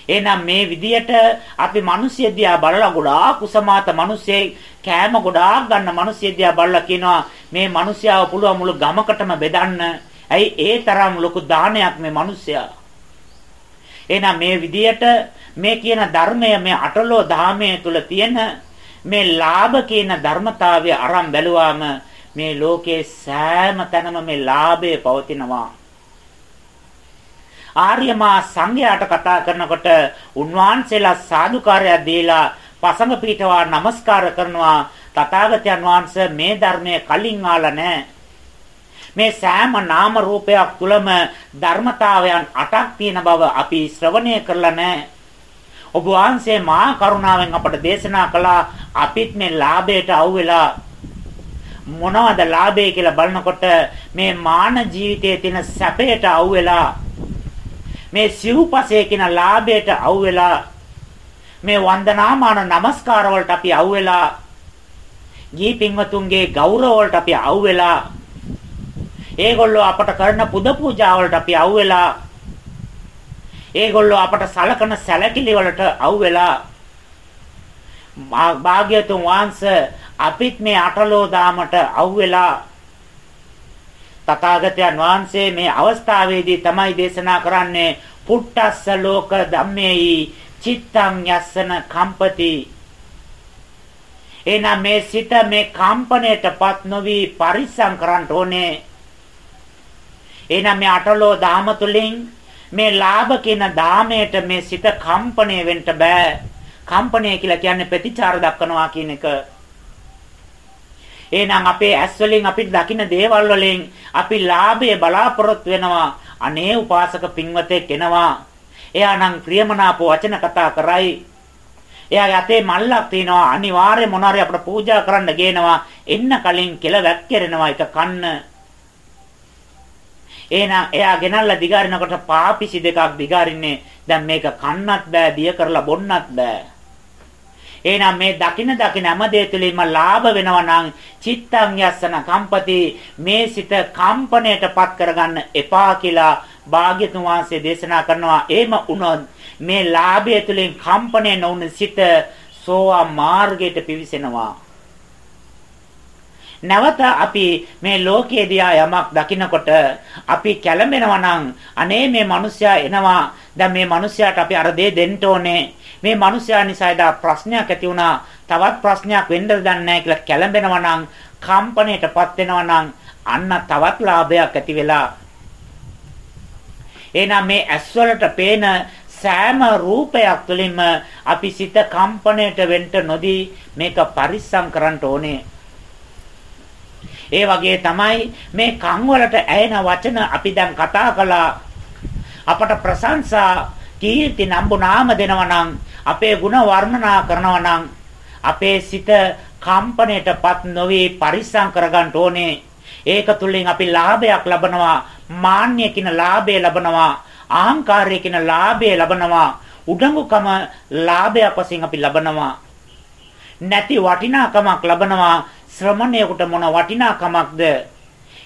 එහෙනම් මේ විදියට අපි මිනිස්සු දිහා බලලා ගොඩාක් කුසමාත මිනිස්සේ කෑම ගොඩාක් ගන්න මිනිස්සු දිහා බලලා කියනවා මේ මිනිස්යාව පුළුවන් මුළු ගමකටම බෙදන්න. ඇයි ඒ තරම් ලොකු දානයක් මේ මිනිස්සයා. එහෙනම් මේ විදියට මේ කියන ධර්මය මේ අටලෝ ධාමයේ තුල තියෙන මේ ලාභ කියන ධර්මතාවය අරන් බැලුවාම මේ ලෝකේ සෑම තැනම මේ ලාභය පවතිනවා. ආර්යමා සංඝයාට කතා කරනකොට උන්වහන්සේලා සාදුකාරය දීලා පසඟ පිටවා নমස්කාර කරනවා තථාගතයන් වහන්සේ මේ ධර්මයේ කලින් ආලා නැහැ මේ සෑම නාම රූපයක් තුලම ධර්මතාවයන් අටක් තියෙන බව අපි ශ්‍රවණය කරලා නැහැ. ඔබ වහන්සේ මහා කරුණාවෙන් අපට දේශනා කළා අපිත් මේ ලාභයට අවුලා මොනවද ලාභය කියලා බලනකොට මේ මාන ජීවිතයේ තියෙන සැපයට අවුලා මේ සිව්පසේ කියන ලාභයට අවුලා මේ වන්දනාමාන නමස්කාර වලට අපි අවුලා ගී පින්වතුන්ගේ ගෞරව වලට අපි අවුලා ඒගොල්ලෝ අපට කරන පුද පූජා වලට අපි අවුලා ඒගොල්ලෝ අපට සලකන සැලකිලි වලට අවුලා භාග්‍යතුන් වහන්සේ අපිත් මේ අටලෝ දාමට අවුලා තථාගතයන් වහන්සේ මේ අවස්ථාවේදී තමයි දේශනා කරන්නේ පුට්ටස්ස ලෝක ධම්මේයි චිත්තං යස්සන කම්පති. එනම් මේ සිත මේ කම්පණයටපත් නොවි පරිස්සම් කරන්න ඕනේ. එනම් මේ අටලෝ දාම තුලින් මේ ලාභ කියන දාමයට මේ සිත කම්පණය වෙන්න බෑ කම්පණය කියලා කියන්නේ ප්‍රතිචාර දක්වනවා කියන එක එහෙනම් අපේ ඇස් වලින් අපිට දකින්න දේවල් වලින් අපි ලාභය බලාපොරොත්තු වෙනවා. අනේ උපාසක පින්වතෙක් එනවා. එයා නම් ප්‍රියමනාප වචන කතා කරයි. එයාගේ අතේ මල්ලක් තියෙනවා. අනිවාර්යයෙන් මොනාරි අපට පූජා කරන්න ගේනවා. එන්න කලින් කෙල වැක්කිරෙනවා එක කන්න. එහෙනම් එයා ගෙනල්ලා දිගාරිනකොට පාපිසි දෙකක් දිගාරින්නේ. දැන් මේක කන්නත් බෑ, දිය කරලා බොන්නත් බෑ. එහෙනම් මේ දකින දකින හැම දේ තුළින්ම ලාභ වෙනවා නම් චිත්තං යස්සන කම්පති මේ සිත කම්පණයටපත් කරගන්න එපා කියලා භාග්‍යතුන් වහන්සේ දේශනා කරනවා එහෙම වුණොත් මේ ලාභය තුළින් කම්පණය නොවුන සිත සෝවා මාර්ගයට පිවිසෙනවා නැවත අපි මේ ලෝකයේ දිහා යමක් දකිනකොට අපි කැළඹෙනවා නම් අනේ මේ මිනිස්සයා එනවා දැන් මේ මිනිස්සයාට අපි අර දේ දෙන්න ඕනේ මේ මිනිස්යා නිසා එදා ප්‍රශ්නයක් ඇති වුණා. තවත් ප්‍රශ්නයක් වෙන්න දන්නේ නැහැ කියලා කැළඹෙනවා නම් කම්පණයටපත් වෙනවා නම් අන්න තවත් ලාභයක් ඇති වෙලා එහෙනම් මේ ඇස්වලට පේන සෑම රූපයක් තුළින්ම අපි සිත කම්පණයට වෙන්න නොදී මේක පරිස්සම් කරන්න ඕනේ. ඒ වගේ තමයි මේ කන් වලට ඇයෙන වචන අපි දැන් කතා කළා. අපට ප්‍රශංසා කීර්ති නම්බු නාම දෙනවා නම් අපේ ಗುಣ වර්ණනා කරනවා නම් අපේ සිත කම්පණයටපත් නොවේ පරිස්සම් කරගන්න ඕනේ. ඒක තුලින් අපි ලාභයක් ලබනවා, මාන්නය කියන ලාභය ලබනවා, අහංකාරය කියන ලාභය ලබනවා, උඩඟුකම ලාභයක් වශයෙන් අපි ලබනවා. නැති වටිනාකමක් ලබනවා ශ්‍රමණයෙකුට මොන වටිනාකමක්ද?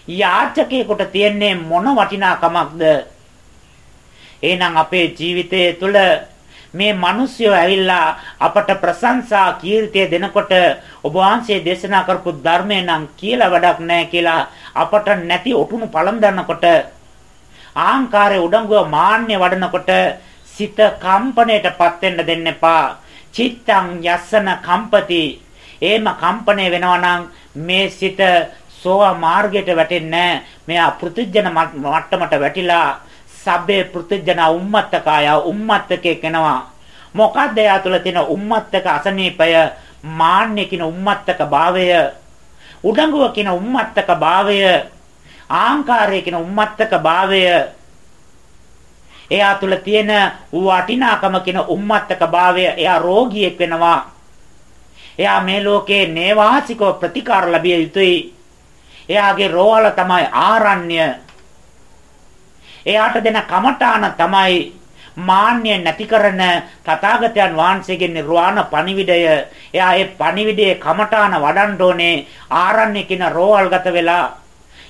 යාචකයෙකුට තියෙන්නේ මොන වටිනාකමක්ද? එහෙනම් අපේ ජීවිතය තුළ මේ මිනිස්සුયો ඇවිල්ලා අපට ප්‍රශංසා කීර්තිය දෙනකොට ඔබ වහන්සේ දේශනා කරපු ධර්මය නම් කියලා වැඩක් නැහැ කියලා අපට නැති ඔටුනු පළම් දන්නකොට ආහංකාරය උඩඟුව මාන්නය වඩනකොට සිත කම්පණයටපත් වෙන්න දෙන්න එපා. චිත්තං යස්සන කම්පති. එහෙම කම්පණය වෙනවා නම් මේ සිත සෝවා මාර්ගයට වැටෙන්නේ නැහැ. මෙයා පෘථුජන මට්ටමට වැටිලා සබ්බේ පෘථජන උම්මත්තකාය උම්මත්තකේ කෙනවා. මොකද්ද එයා තුළ තියෙන උම්මත්තක අසනීපය? මාන්නේ කියන උම්මත්තක භාවය. උඩඟුව කියන උම්මත්තක භාවය. ආංකාරය කියන උම්මත්තක භාවය. එයා තුළ තියෙන වටිනාකම කියන උම්මත්තක භාවය. එයා රෝගියෙක් වෙනවා. එයා මේ ලෝකේ නේවාසිකව ප්‍රතිකාර ලැබිය යුතුයි එයාගේ රෝවල තමයි ආරණ්‍ය එයාට දෙන කමඨාන තමයි මාන්නය නැති කරන තථාගතයන් වහන්සේගේ නිර්වාණ පණිවිඩය. එයා ඒ පණිවිඩයේ කමඨාන වඩන්න ඕනේ ආරණ්‍ය කින රෝවල්ගත වෙලා.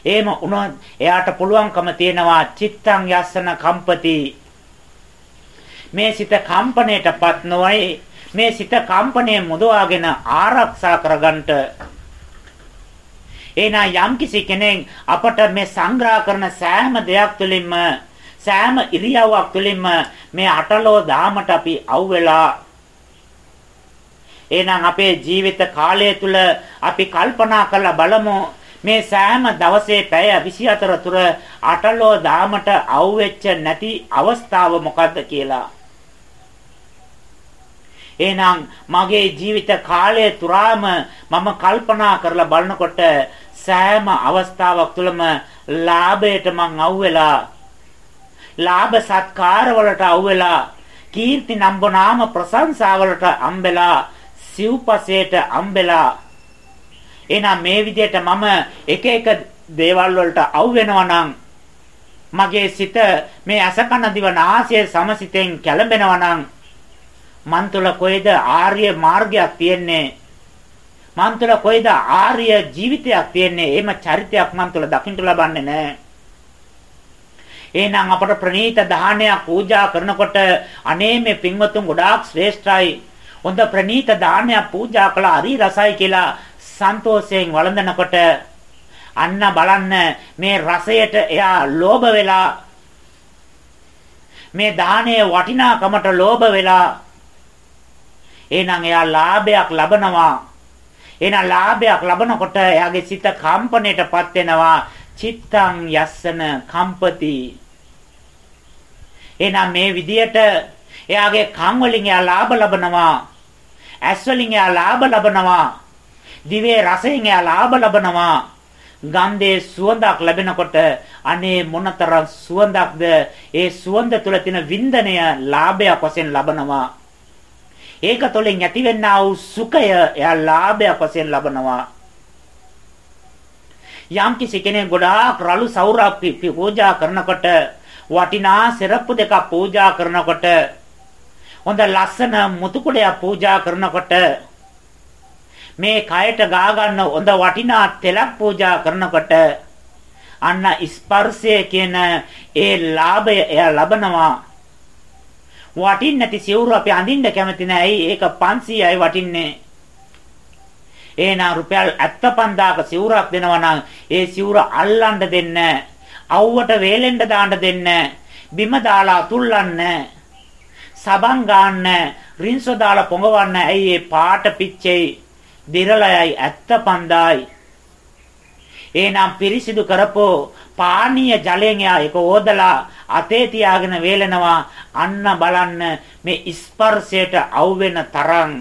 එහෙම වුණොත් එයාට පුළුවන්කම තියෙනවා චිත්තං යස්සන කම්පති. මේ සිත කම්පණයටපත් නොවේ. මේ සිත කම්පණය මුදවාගෙන ආරක්ෂා කරගන්නට. එහෙනම් යම්කිසි කෙනෙක් අපට මේ සංග්‍රහ කරන සෑම දෙයක් තුළින්ම සෑම ඉරියව්වක් තුළින්ම මේ අටලෝ දාමට අපි අවුවෙලා එහෙනම් අපේ ජීවිත කාලය තුල අපි කල්පනා කරලා බලමු. මේ සෑම දවසේ පැය 24 තුර අටලෝ දාමට අවුෙච්ච නැති අවස්ථාව මොකද්ද කියලා. එහෙනම් මගේ ජීවිත කාලය තුරාම මම කල්පනා කරලා බලනකොට සෑම අවස්ථාවක් තුළම ලාභයට මං අවුවෙලා ලාභ සත්කාර වලට අවුවෙලා කීර්ති නම්බනාම ප්‍රශංසා වලට අම්බෙලා සිව්පසේට අම්බෙලා. එහෙනම් මේ විදිහට මම එක එක දේවල් වලට අවුවෙනවා නම් මගේ සිත මේ අසකන දිව නාසය සමසිතෙන් කැළඹෙනවා නම් මන් තුළ කොයිද ආර්ය මාර්ගයක් තියෙන්නේ? මන් තුළ කොයිද ආර්ය ජීවිතයක් තියෙන්නේ? එහෙම චරිතයක් මන් තුළ දකින්න ලබන්නේ නැහැ. එහෙනම් අපට ප්‍රණීත දානයක් පූජා කරනකොට අනේ මේ පින්වතුන් ගොඩාක් ශ්‍රේෂ්ඨයි. හොඳ ප්‍රණීත දානයක් පූජා කළා හරි රසයි කියලා සන්තෝෂයෙන් වළඳනකොට අන්න බලන්න මේ රසයට එයා ලෝභ වෙලා මේ දානයේ වටිනාකමට ලෝභ වෙලා එහෙනම් එයා ලාභයක් ලබනවා. එහෙනම් ලාභයක් ලබනකොට එයාගේ සිත කම්පණයටපත් වෙනවා. චිත්තං යස්සන කම්පති. එහෙනම් මේ විදියට එයාගේ කන් වලින් එයා ලාභ ලබනවා. ඇස් වලින් එයා ලාභ ලබනවා. දිවේ රසයෙන් එයා ලාභ ලබනවා. ගන්ධයේ සුවඳක් ලැබෙනකොට අනේ මොනතරම් සුවඳක්ද? ඒ සුවඳ තුළ තියෙන වින්දනය ලාභයක් වශයෙන් ලබනවා. ඒක තුළින් ඇතිවෙනා වූ සුඛය එයා ලාභයක් වශයෙන් ලබනවා. යම් කිසි කෙනෙක් ගොඩාක් රළු සෞරක් පූජා කරනකොට වටිනා සෙරප්පු දෙකක් පූජා කරනකොට හොඳ ලස්සන මුතු කුඩයක් පූජා කරනකොට මේ කයට ගා ගන්න හොඳ වටිනා තෙලක් පූජා කරනකොට අන්න ස්පර්ශය කියන ඒ ලාභය එයා ලබනවා වටින්නේ නැති සිවුරු අපි අඳින්න කැමති නෑ. ඇයි? ඒක 500යි වටින්නේ. එහෙනම් රුපියල් 75000ක සිවුරක් දෙනවා නම් ඒ සිවුර අල්ලන්න දෙන්න. අවුවට වේලෙන්න දාන්න දෙන්න. බිම දාලා අතුල්ලන්න සබන් ගන්න. රින්සෝ දාලා පොඟවන්න. ඇයි ඒ පාට පිච්චෙයි දිරලයයි 75000යි එහෙනම් පිරිසිදු කරපෝ. පානීය ජලයෙන් එයා ඒක ඕදලා අතේ තියාගෙන වේලෙනවා. අන්න බලන්න මේ ස්පර්ශයට අවුවෙන තරම්.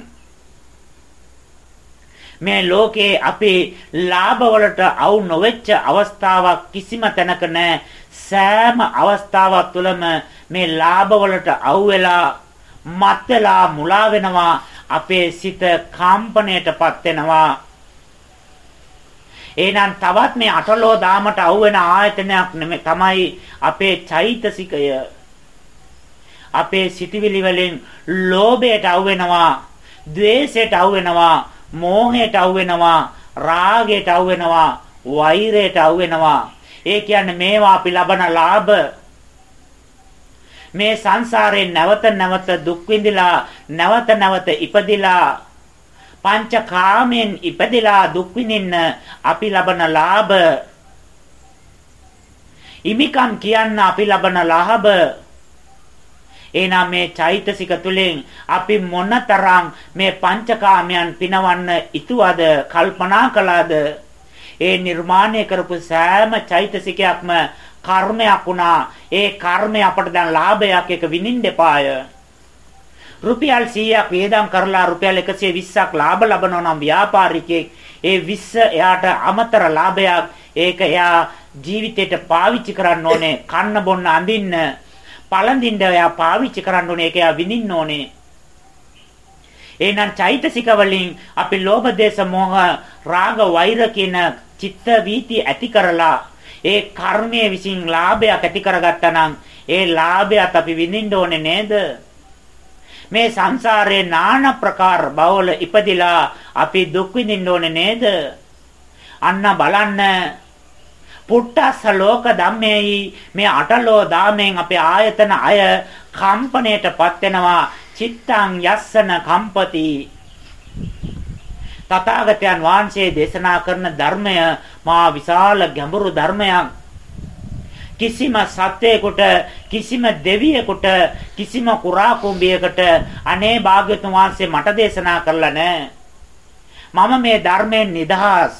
මේ ලෝකේ අපේ ලාභ වලට අවු නොවෙච්ච අවස්ථාවක් කිසිම තැනක නැහැ සෑම අවස්ථාවක් තුළම මේ ලාභ වලට අවු වෙලා මත් වෙලා මුලා වෙනවා. අපේ සිත කම්පණයටපත් වෙනවා. එහෙනම් තවත් මේ අටලෝ දාමට අහුවෙන ආයතනයක් නෙමෙයි තමයි අපේ චෛතසිකය. අපේ සිටිවිලි වලින් ලෝභයට අහුවෙනවා, ద్వේෂයට අහුවෙනවා, මෝහයට අහුවෙනවා, රාගයට අහුවෙනවා, වෛරයට අහුවෙනවා. ඒ කියන්නේ මේවා අපි ලබන ලාභ මේ සංසාරේ නැවත නැවත දුක් විඳිලා නැවත නැවත ඉපදිලා පංචකාමයෙන් ඉපදලා දුක් විඳින්න අපි ලබන ලාභ. ඉමිකම් කියන්න අපි ලබන ලාභ. එනම් මේ චෛතසික තුලින් අපි මොනතරම් මේ පංචකාමයන් පිනවන්න ඉතුවද කල්පනා කළාද? ඒ නිර්මාණය කරපු සෑම චෛතසිකයක්ම කර්මයක් වුණා. ඒ කර්මය අපට දැන් ලාභයක් එක විඳින්න එපාය. රුපියල් 100ක් වේදම් කරලා රුපියල් 120ක් ලාභ ලබනවා නම් ව්‍යාපාරිකයෙක් ඒ 20 එයාට අමතර ලාභයක් ඒක එයා ජීවිතේට පාවිච්චි කරන්න ඕනේ. කන්න බොන්න අඳින්න පළඳින්න එයා පාවිච්චි කරන්න ඕනේ. ඒක එයා විඳින්න ඕනේ. එහෙනම් චෛතසික වලින් අපි ලෝභ දේශ මොහ රාග වෛර කියන චිත්ත වීති ඇති කරලා ඒ කර්මයේ විසින් ලාභයක් ඇති කරගත්තා නම් ඒ ලාභයත් අපි විඳින්න ඕනේ නේද? මේ සංසාරේ নানা ප්‍රකාර බවල ඉපදිලා අපි දුක් විඳින්න ඕනේ නේද? අන්න බලන්න. පුට්ටස්ස ලෝක ධම්මේයි. මේ අටලෝ දාමෙන් අපේ ආයතන අය කම්පණයටපත් වෙනවා. චිත්තං යස්සන කම්පති. තථාගතයන් වහන්සේ දේශනා කරන ධර්මය මා විශාල ගැඹුරු ධර්මයක්. කිසිම සත්වයකට කිසිම දෙවියෙකුට කිසිම කුරා කුඹියකට අනේ භාග්‍යතුන් වහන්සේ මට දේශනා කරලා නැහැ මම මේ ධර්මයෙන් නිදහස්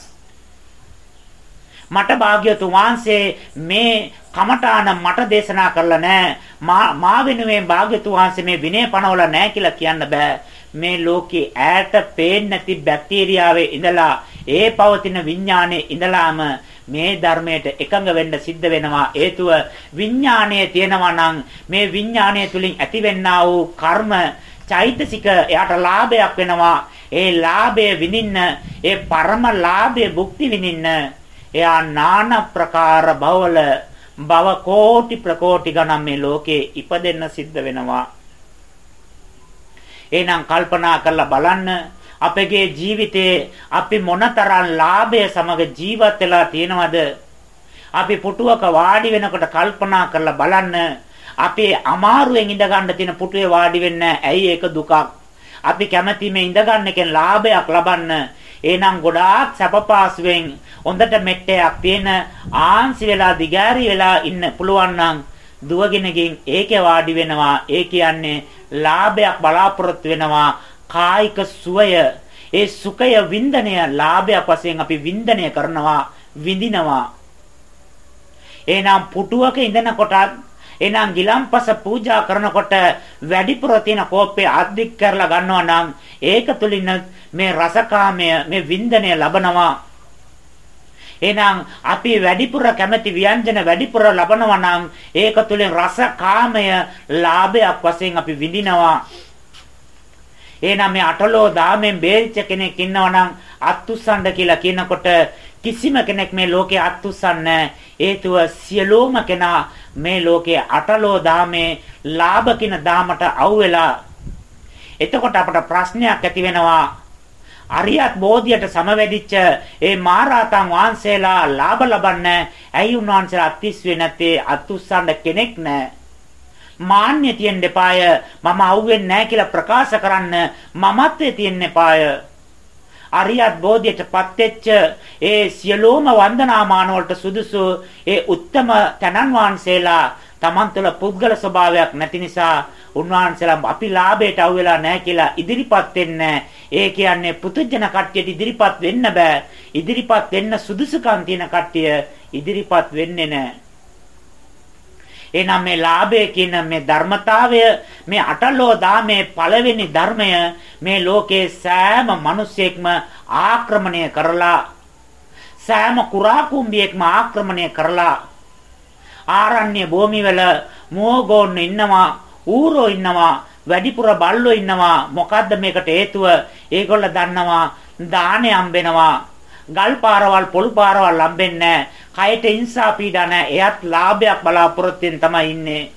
මට භාග්‍යතුන් වහන්සේ මේ කමඨාන මට දේශනා කරලා නැහැ. මා මා වෙනුවෙන් භාග්‍යතුන් වහන්සේ මේ විනය පනවලා නැහැ කියලා කියන්න බෑ. මේ ලෝකේ ඈත පේන්නේ නැති බැක්ටීරියාවේ ඉඳලා ඒ පවතින විඥානයේ ඉඳලාම මේ ධර්මයට එකඟ වෙන්න සිද්ධ වෙනවා හේතුව විඥානයේ තියෙනවා නම් මේ විඥානය තුලින් ඇතිවෙන්නා වූ කර්ම චෛතසික එයාට ලාභයක් වෙනවා ඒ ලාභය විඳින්න ඒ පරම ලාභය භුක්ති විඳින්න එයා নানা ප්‍රකාර භවවල භව කෝටි ප්‍රකෝටි ගණන් මේ ලෝකේ ඉපදෙන්න සිද්ධ වෙනවා. එහෙනම් කල්පනා කරලා බලන්න අපගේ ජීවිතේ අපි මොනතරම් ලාභය සමග ජීවත් වෙලා තියෙනවද? අපි පුටුවක වාඩි වෙනකොට කල්පනා කරලා බලන්න. අපි අමාරුවෙන් ඉඳ ගන්න තියෙන පුටුවේ වාඩි වෙන්න ඇයි ඒක දුකක්? අපි කැමැති මේ ඉඳ ගන්න එකෙන් ලාභයක් ලබන්න. එහෙනම් ගොඩාක් සැපපාසුවෙන් හොඳට මෙට්ටයක් තියෙන ආන්සි වෙලා දිගෑරි වෙලා ඉන්න පුළුවන් නම් දුවගෙන ගින් ඒකේ වාඩි වෙනවා. ඒ කියන්නේ ලාභයක් බලාපොරොත්තු වෙනවා. කායික සුවය. ඒ සුඛය වින්දනය ලාභයක් වශයෙන් අපි වින්දනය කරනවා විඳිනවා. එහෙනම් පුටුවක ඉඳනකොට එහෙනම් ගිලම්පස පූජා කරනකොට වැඩිපුර තියෙන කෝප්පේ අද්දික් කරලා ගන්නවා නම් ඒක තුලින් මේ රසකාමය මේ වින්දනය ලබනවා. එහෙනම් අපි වැඩිපුර කැමති ව්‍යංජන වැඩිපුර ලබනවා නම් ඒක තුලින් රසකාමය ලාභයක් වශයෙන් අපි විඳිනවා. එහෙනම් මේ අටලෝ දාමෙන් බේරිච්ච කෙනෙක් ඉන්නවා නම් අත්උස්සන්න කියලා කියනකොට කිසිම කෙනෙක් මේ ලෝකේ අත්උස්සන්නේ හේතුව සියලෝම කෙනා මේ ලෝකයේ අටලෝ දාමේ ලාභ කින දාමට අවුවෙලා එතකොට අපට ප්‍රශ්නයක් ඇති වෙනවා. අරියත් බෝධියට සමවැදිච්ච ඒ මහරහතන් වහන්සේලා ලාභ ලබන්නේ ඇයි උන්වහන්සේලා අත්තිස්වේ නැත්තේ අත්උස්සන්න කෙනෙක් නැහැ. මාන්නය තියෙන්න එපාය. මම අහුවෙන්නේ නැහැ කියලා ප්‍රකාශ කරන්න මමත්වයේ තියෙන්න එපාය. අරියත් බෝධියටපත් වෙච්ච ඒ සියලෝම වන්දනාමාන වලට සුදුසු ඒ උත්තම තනන් වහන්සේලා Taman තුළ පුද්ගල ස්වභාවයක් නැති නිසා උන්වහන්සේලා අපි ලාභයට අවු වෙලා නැහැ කියලා ඉදිරිපත් වෙන්නේ. ඒ කියන්නේ පුදුජන කට්ටියට ඉදිරිපත් වෙන්න බෑ. ඉදිරිපත් වෙන්න සුදුසුකම් තියෙන කට්ටිය ඉදිරිපත් වෙන්නේ නැහැ. එහෙනම් මේ ලාභය කියන මේ ධර්මතාවය මේ අටලෝ දාමේ පළවෙනි ධර්මය මේ ලෝකේ සෑම මිනිසෙක්ම ආක්‍රමණය කරලා සෑම කුරා කුඹියෙක්ම ආක්‍රමණය කරලා ආරණ්‍ය භූමිවල මෝගෝන් ඉන්නවා ඌරෝ ඉන්නවා වැඩිපුර බල්ලෝ ඉන්නවා. මොකද්ද මේකට හේතුව? ඒගොල්ල දන්නවා දානේ හම්බෙනවා. ගල් පාරවල් පොල් පාරවල් හම්බෙන්නේ කයට හිංසා පීඩා නැහැ. එයත් ලාභයක් බලාපොරොත්තුෙන් තමයි ඉන්නේ.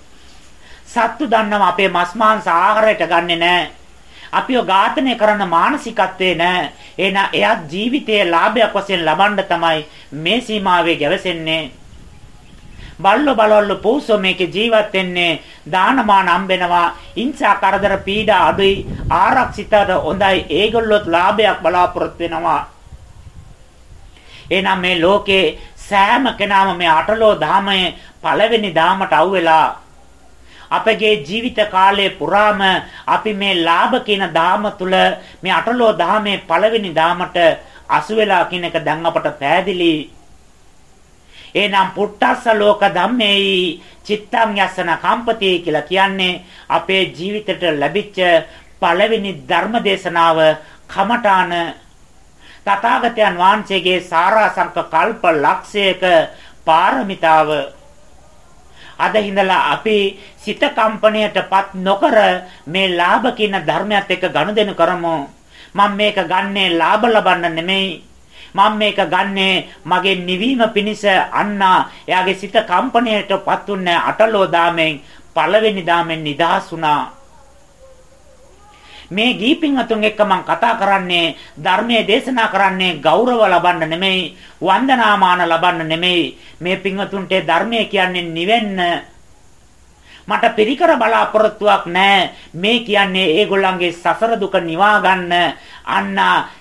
සත්තු දන්නවා අපේ මස් මාංශ ආහාරයට ගන්නෙ නැහැ. අපිව ඝාතනය කරන මානසිකත්වේ නැහැ. එහෙනම් එයත් ජීවිතයේ ලාභයක් වශයෙන් ලබන්න තමයි මේ සීමාවේ ගැවසෙන්නේ. බල්ලෝ බලවල්ලෝ පොසෝ මේකේ ජීවත් වෙන්නේ දානමාන හම්බෙනවා ඉන්සා කරදර පීඩා අඩුයි ආරක්ෂිතව හොඳයි ඒගොල්ලොත් ලාභයක් බලාපොරොත්තු වෙනවා එහෙනම් මේ ලෝකේ සෑම කෙනාම මේ අටලෝ ධාමයේ පළවෙනි ධාමට අවුලා අපගේ ජීවිත කාලය පුරාම අපි මේ ලාභ කියන ධාම තුල මේ අටලෝ ධාමයේ පළවෙනි ධාමට අසු වෙලා කියන එක දැන් අපට පැහැදිලි. එහෙනම් පුට්ටස්ස ලෝක ධම්මේයි චිත්තං යසන කම්පති කියලා කියන්නේ අපේ ජීවිතයට ලැබිච්ච පළවෙනි ධර්ම දේශනාව කමඨාන තථාගතයන් වහන්සේගේ සාරාංශක කල්ප ලක්ෂයක පාරමිතාව. අද හිඳලා අපි සිත කම්පණයටපත් නොකර මේ ලාභ කියන ධර්මයත් එක්ක ගනුදෙනු කරමු. මම මේක ගන්නේ ලාභ ලබන්න නෙමෙයි. මම මේක ගන්නේ මගේ නිවීම පිණිස අන්නා එයාගේ සිත කම්පණයටපත් උන්නේ අටලෝ දාමෙන් පළවෙනි දාමෙන් නිදහස් වුණා. මේ ගීපින්වතුන් එක්ක මම කතා කරන්නේ ධර්මයේ දේශනා කරන්නේ ගෞරව ලබන්න නෙමෙයි වන්දනාමාන ලබන්න නෙමෙයි. මේ පින්වතුන්ට ධර්මය කියන්නේ නිවෙන්න. මට පිරිකර බලාපොරොත්තුවක් නැහැ මේ කියන්නේ ඒගොල්ලන්ගේ සසර දුක නිවා ගන්න. අන්න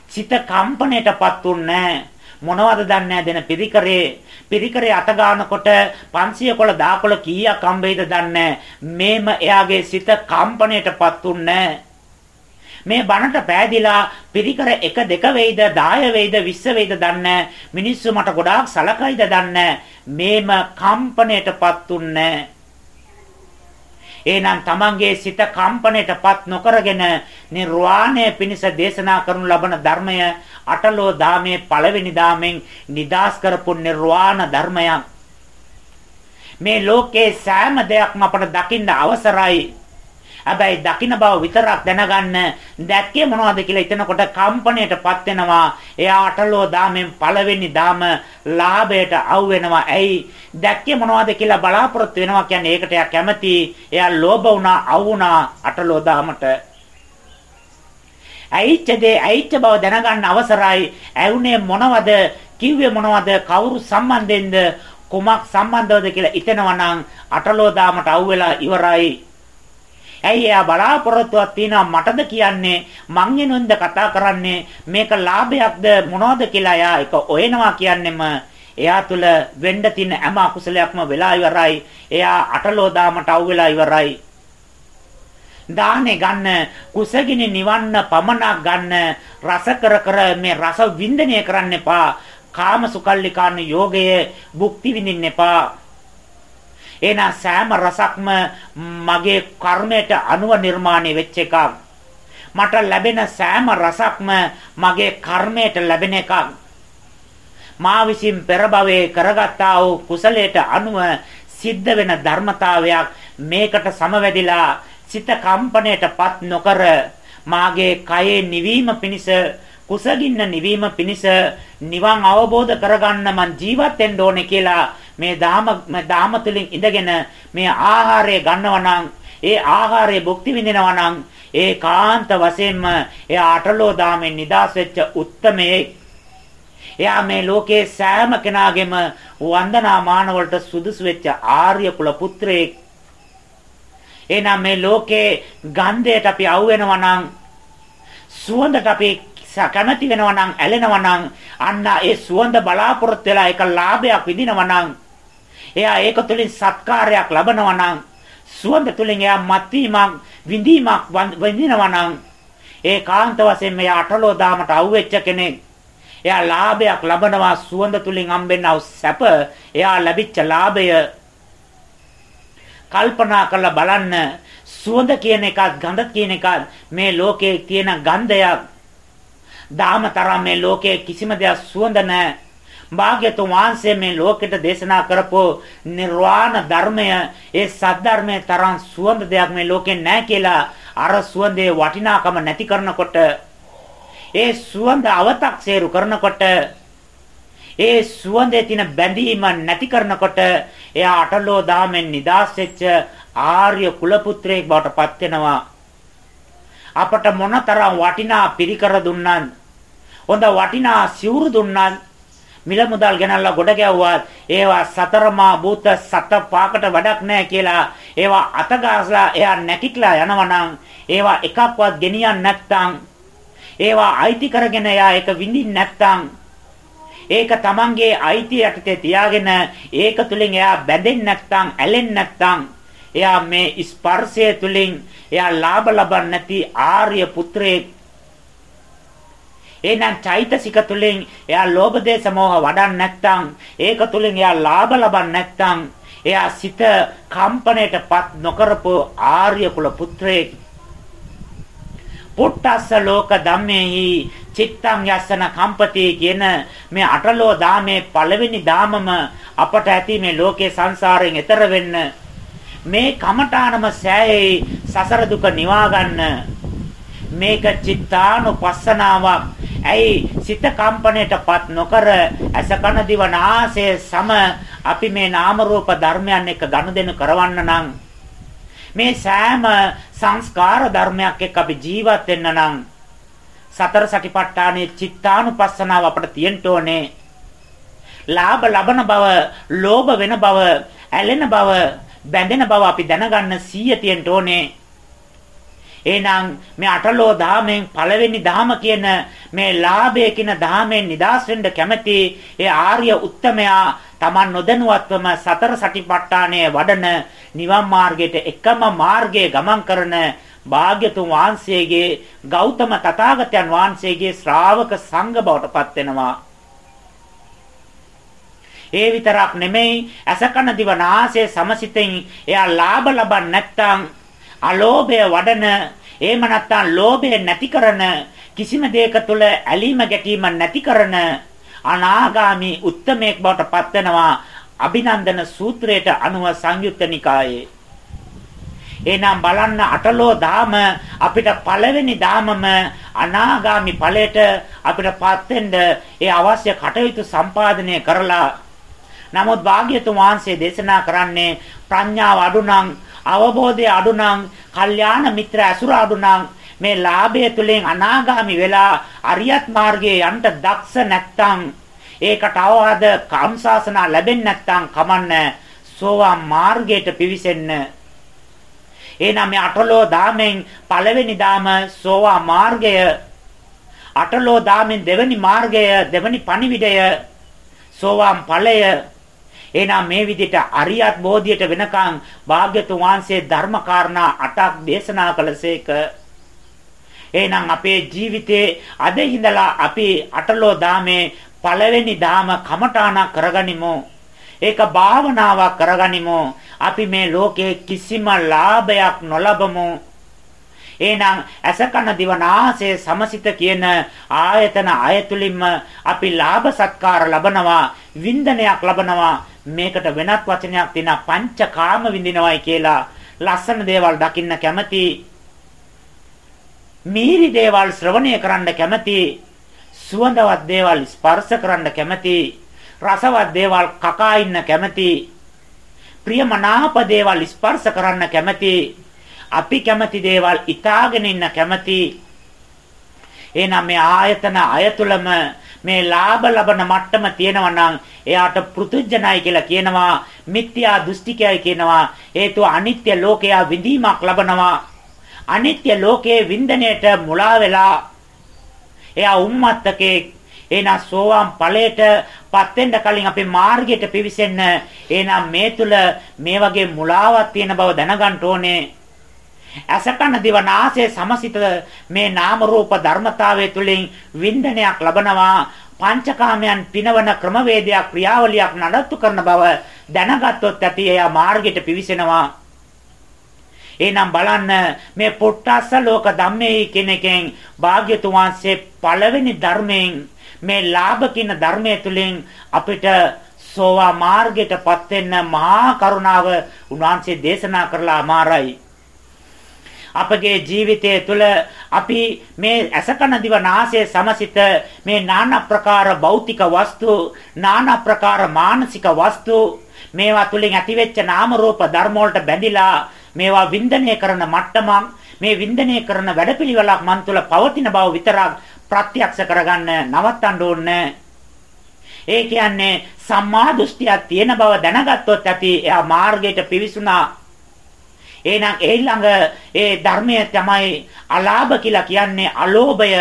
සිත කම්පණයටපත් උන්නේ මොනවද දන්නේ දෙන පිරිකරේ? පිරිකරේ අත ගන්නකොට 500 කොළ 10 කොළ කීයක් හම්බෙයිද දන්නේ? මේම එයාගේ සිත කම්පණයටපත් උන්නේ මේ බණට පෑදිලා පිරිකර 1 2 වෙයිද 10 වෙයිද 20 වෙයිද දන්නේ මිනිස්සු මට ගොඩාක් සලකයිද දන්නේ මේම කම්පණයටපත් උන්නේ. එහෙනම් තමන්ගේ සිත කම්පණයටපත් නොකරගෙන නිර්වාණය පිණිස දේශනා කරනු ලබන ධර්මය අටලෝ දාමේ පළවෙනි දාමෙන් නිදාස් කරපු නිර්වාණ ධර්මයක්. මේ ලෝකේ සෑම දෙයක්ම අපට දකින්න අවසරයි. හැබැයි දකින්න බව විතරක් දැනගන්න දැක්කේ මොනවද කියලා හිතනකොට කම්පණයටපත් වෙනවා. එයා අටලෝ දාමෙන් පළවෙනි දාම ලාභයට අවු වෙනවා. ඇයි? දැක්කේ මොනවද කියලා බලාපොරොත්තු වෙනවා කියන්නේ ඒකට එයා කැමති. එයා ලෝභ වුණා, අවු වුණා අටලෝ දාමට. ඇයිච්ච දේ ඇයිච්ච බව දැනගන්න අවසරයි. ඇවුනේ මොනවද? කිව්වේ මොනවද? කවුරු සම්බන්ධෙන්ද? කුමක් සම්බන්ධවද කියලා හිතනවා නම් අටලෝ දාමට අවු වෙලා ඉවරයි. ඇයි එයා බලාපොරොත්තුවක් තියනවා මටද කියන්නේ මං එනුන්ද කතා කරන්නේ මේක ලාභයක්ද මොනවද කියලා එයා ඒක ඔයනවා කියන්නෙම එයා තුල වෙන්න තියෙන හැම අකුසලයක්ම වෙලා ඉවරයි. එයා අටලෝදාමට අවු වෙලා ඉවරයි. දාහනේ ගන්න කුසගිනි නිවන්න පමණක් ගන්න රස කර කර මේ රස වින්දනය කරන්න එපා. කාම සුකල්ලිකාන යෝගයේ භුක්ති විඳින්න එපා. එහෙනම් සෑම රසක්ම මගේ කර්මයට අනුව නිර්මාණය වෙච්ච එකක්. මට ලැබෙන සෑම රසක්ම මගේ කර්මයට ලැබෙන එකක්. මා විසින් පෙර භවයේ කරගත්තා වූ කුසලයට අනුව සිද්ධ වෙන ධර්මතාවයක් මේකට සමවැදිලා සිත කම්පණයටපත් නොකර මාගේ කයේ නිවීම පිණිස කුසගින්න නිවීම පිණිස නිවන් අවබෝධ කරගන්න මං ජීවත් වෙන්න ඕනේ කියලා මේ දාම දාම තුලින් ඉඳගෙන මේ ආහාරය ගන්නවා නම් ඒ ආහාරය භුක්ති විඳිනවා නම් ඒ කාන්ත වශයෙන්ම එයා අටලෝ දාමෙන් නිදාස් වෙච්ච උත්තමයේ එයා මේ ලෝකේ සෑම කෙනාගේම වන්දනා මාන වලට සුදුසු වෙච්ච ආර්ය කුල පුත්‍රයෙක්. එහෙනම් මේ ලෝකේ ගන්ධයට අපි අවු වෙනවා නම් සුවඳට අපි කැමැති වෙනවා නම් ඇලෙනවා නම් අන්න ඒ සුවඳ බලාපොරොත්තු වෙලා ඒක ලාභයක් විඳිනවා නම් එයා ඒක තුළින් සත්කාරයක් ලබනවා නම් සුවඳ තුළින් එයා මත්වීමක් විඳීමක් විඳිනවා නම් ඒ කාන්ත වශයෙන් මෙයා අටලෝ දාමට අවුෙච්ච කෙනෙක්. එයා ලාභයක් ලබනවා සුවඳ තුලින් හම්බෙන්නව සැප එයා ලැබිච්ච ලාභය. කල්පනා කරලා බලන්න. සුවඳ කියන එකත් ගඳ කියන එකත් මේ ලෝකයේ තියෙන ගන්ධයක්. දාමතරම් මේ ලෝකයේ කිසිම දෙයක් සුවඳ නැහැ භාග්‍යතුන් වහන්සේ මේ ලෝකෙට දේශනා කරපෝ නිර්වාණ ධර්මය ඒ සද්ධර්මයේ තරම් සුවඳ දෙයක් මේ ලෝකේ නැහැ කියලා අර සුවඳේ වටිනාකම නැති කරනකොට ඒ සුවඳ අව탁සේරු කරනකොට ඒ සුවඳේ තියෙන බැඳීම නැති කරනකොට එයා අටලෝ දාමෙන් නිදාස් වෙච්ච ආර්ය කුලපුත්‍රයෙක් බවට පත් වෙනවා. අපට මොනතරම් වටිනා පිරිකර දුන්නත් හොඳ වටිනා සිවුරු දුන්නත් මිල මුදල් ගෙනල්ලා ගොඩ ගැව්වා ඒවා සතරමා භූත සත පාකට වැඩක් නැහැ කියලා ඒවා අතගාසලා එයා නැකිట్లా යනවනම් ඒවා එකක්වත් ගෙනියන්න නැත්නම් ඒවා අයිති කරගෙන එයා ඒක විඳින්න නැත්නම් ඒක තමන්ගේ අයිතිය යටතේ තියාගෙන ඒක තුලින් එයා බැඳෙන්නේ නැත්නම් ඇලෙන්නේ නැත්නම් එයා මේ ස්පර්ශය තුලින් එයා ලාභ ලබන්නේ නැති ආර්ය පුත්‍රයෙක් එහෙනම් චෛතසික තුලින් එයා ලෝභ දේශ මොහ වඩන්නේ නැත්නම් ඒක තුලින් එයා ලාභ ලබන්නේ නැත්නම් එයා සිත කම්පණයටපත් නොකරපු ආර්ය කුල පුත්‍රයෙක්. පුට්ටස්ස ලෝක ධම්මේහි චිත්තං යස්සන කම්පති කියන මේ අටලෝ දාමේ පළවෙනි දාමම අපට ඇති මේ ලෝකේ සංසාරයෙන් එතර වෙන්න මේ කමඨානම සෑයේ සසර දුක නිවා ගන්න මේක චිත්තානුපස්සනාවක් ඇයි සිත කම්පණයටපත් නොකර අස කන දිව නාසය සම අපි මේ නාම රූප ධර්මයන් එක්ක ගනුදෙනු කරවන්න නම් මේ සෑම සංස්කාර ධර්මයක් එක්ක අපි ජීවත් වෙන්න නම් සතර සටිපට්ඨානයේ චිත්තානුපස්සනාව අපිට තියෙන්න ඕනේ. ලාභ ලබන බව, ලෝභ වෙන බව, ඇලෙන බව, බැඳෙන බව අපි දැනගන්න සීය තියෙන්න ඕනේ. එහෙනම් මේ අටලෝ දහමෙන් පළවෙනි දහම කියන මේ ලාභය කියන දහමෙන් නිදාස් වෙන්න කැමති ඒ ආර්ය උත්තමයා Taman නොදැනුවත්වම සතර සටිපට්ඨානයේ වඩන නිවන් මාර්ගයට එකම මාර්ගයේ ගමන් කරන භාග්‍යතුන් වහන්සේගේ ගෞතම තථාගතයන් වහන්සේගේ ශ්‍රාවක සංඝ බවට පත් වෙනවා. ඒ විතරක් නෙමෙයි අසකන දිව නාසය සමසිතෙන් එයා ලාභ ලබන්නේ නැත්නම් අලෝභය වඩන එහෙම නැත්නම් ලෝභය නැති කරන කිසිම දෙයක තුල ඇලීම ගැටීම නැති කරන අනාගාමි උත්තමයෙක් බවට පත් වෙනවා අභිනන්දන සූත්‍රයට අනුව සංයුත්ත නිකායේ. එහෙනම් බලන්න අටලෝ දාම අපිට පළවෙනි දාමම අනාගාමි ඵලයට අපිට පත් වෙන්න ඒ අවශ්‍ය කටයුතු සම්පාදනය කරලා. නමුත් භාග්‍යතුන් වහන්සේ දේශනා කරන්නේ ප්‍රඥාව අඩුනම් අවබෝධය අඩුනම් කල්යාණ මිත්‍ර ඇසුර අඩුනම් මේ ලාභය තුලින් අනාගාමි වෙලා අරියත් මාර්ගයේ යන්න දක්ෂ නැත්තම් ඒකට අවවාද කාම්සාසන ලැබෙන්නේ නැත්තම් කමන්න සෝවාන් මාර්ගයට පිවිසෙන්න. එහෙනම් මේ අටලෝ දාමෙන් පළවෙනි දාම සෝවා මාර්ගය අටලෝ දාමෙන් දෙවෙනි මාර්ගය දෙවෙනි පණිවිඩය සෝවාන් ඵලය එහෙනම් මේ විදිහට අරියත් බෝධියට වෙනකන් භාග්‍යතුන් වහන්සේ ධර්ම කාරණා 8ක් දේශනා කළසේක එහෙනම් අපේ ජීවිතේ අද ඉඳලා අපි අටලෝ දාමේ පළවෙනි දාම කමඨාණක් කරගනිමු. ඒක භාවනාවක් කරගනිමු. අපි මේ ලෝකේ කිසිම ලාභයක් නොලබමු. එහෙනම් අසකන දිවනාසය සමසිත කියන ආයතන අයතුලින්ම අපි ලාභ සත්කාර ලබනවා වින්දනයක් ලබනවා. මේකට වෙනත් වචනයක් තියෙනවා පංචකාම විඳිනවයි කියලා ලස්සන දේවල් දකින්න කැමති මීරි දේවල් ශ්‍රවණය කරන්න කැමති සුවඳවත් දේවල් ස්පර්ශ කරන්න කැමති රසවත් දේවල් කකා ඉන්න කැමති ප්‍රියමනාප දේවල් ස්පර්ශ කරන්න කැමති අපි කැමති දේවල් ඉතාගෙන ඉන්න කැමති. එහෙනම් මේ ආයතන අයතුලම මේ ලාභ ලබන මට්ටම තියෙනවා නම් එයාට පෘතුජනයි කියලා කියනවා මිත්‍යා දෘෂ්ටිකයයි කියනවා. හේතුව අනිත්‍ය ලෝකයා විඳීමක් ලබනවා. අනිත්‍ය ලෝකයේ වින්දනයේට මුලා වෙලා එයා උම්මත්තකේ එහෙනම් සෝවාන් ඵලයට පත් වෙන්න කලින් අපේ මාර්ගයට පිවිසෙන්න. එහෙනම් මේ තුල මේ වගේ මුලාවක් තියෙන බව දැනගන්න ඕනේ. අසකන දිවනාසය සමසිත මේ නාම රූප ධර්මතාවය තුළින් වින්දනයක් ලබනවා. පංචකාමයන් පිනවන ක්‍රමවේදයක් ක්‍රියාවලියක් නඩත්තු කරන බව දැනගත්තොත් ඇති එයා මාර්ගයට පිවිසෙනවා. එහෙනම් බලන්න මේ පුට්ටස්ස ලෝක ධම්මේ කෙනකෙන් භාග්‍යතුන් වහන්සේ පළවෙනි ධර්මයෙන් මේ ලාභ කින ධර්මයේ තුලින් අපිට සෝවා මාර්ගයටපත් වෙන්න මහා කරුණාව උන්වහන්සේ දේශනා කරලා අමාරයි අපගේ ජීවිතය තුළ අපි මේ අසකන දිව නාසය සමසිත මේ নানা ප්‍රකාර භෞතික වස්තු নানা ප්‍රකාර මානසික වස්තු මේවා තුලින් ඇතිවෙච්ච නාම රූප ධර්ම වලට බැඳිලා මේවා වින්දනය කරන මට්ටමක් මේ වින්දනය කරන වැඩපිළිවෙලක් මන් තුළ පවතින බව විතරක් ප්‍රත්‍යක්ෂ කරගන්න නවත්තන්න ඕනේ. ඒ කියන්නේ සම්මා දෘෂ්ටියක් තියෙන බව දැනගත්තොත් ඇති එයා මාර්ගයට පිවිසුණා. එහෙනම් ඒ ළඟ ඒ ධර්මය තමයි අලාභ කියලා කියන්නේ අලෝභය.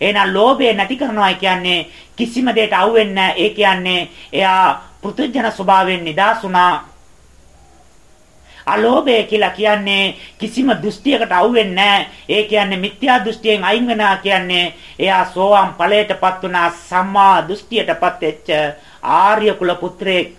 එහෙනම් ලෝභය නැති කරනවා කියන්නේ කිසිම දෙයකට අවු වෙන්නේ ඒ කියන්නේ එයා පෘථුජන ස්වභාවයෙන් නිදාසුණා. අලෝභය කියලා කියන්නේ කිසිම දෘෂ්ටියකට අවු වෙන්නේ ඒ කියන්නේ මිත්‍යා දෘෂ්ටියෙන් අයින් වෙනවා කියන්නේ එයා සෝවාන් ඵලයටපත් වුණා සම්මා දෘෂ්ටියටපත් වෙච්ච ආර්ය කුල පුත්‍රයෙක්.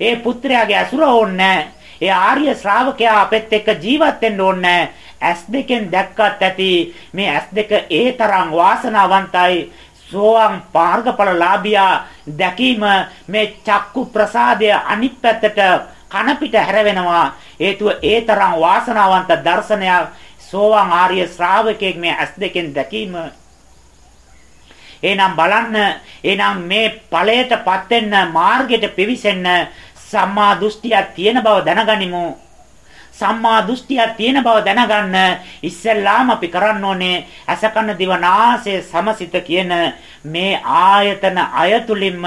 ඒ පුත්‍රයාගේ අසුර ඕන්නේ ඒ ආර්ය ශ්‍රාවකයා අපෙත් එක්ක ජීවත් වෙන්න ඕනේ. ඇස් දෙකෙන් දැක්කත් ඇති. මේ ඇස් දෙක ඒ තරම් වාසනාවන්තයි. සෝවාන් මාර්ගඵලලාභියා දැකීම මේ චක්කු ප්‍රසාදය අනිත් පැත්තට කන පිට හැරවෙනවා. හේතුව ඒ තරම් වාසනාවන්ත දර්ශනයක් සෝවාන් ආර්ය ශ්‍රාවකයෙක් මේ ඇස් දෙකෙන් දැකීම. එහෙනම් බලන්න. එහෙනම් මේ ඵලයටපත් වෙන්න මාර්ගයට පිවිසෙන්න සම්මා දෘෂ්ටියක් තියෙන බව දැනගනිමු. සම්මා දෘෂ්ටියක් තියෙන බව දැනගන්න ඉස්සෙල්ලාම අපි කරන්න ඕනේ අසකන දිවනාසය සමසිත කියන මේ ආයතන අයතුලින්ම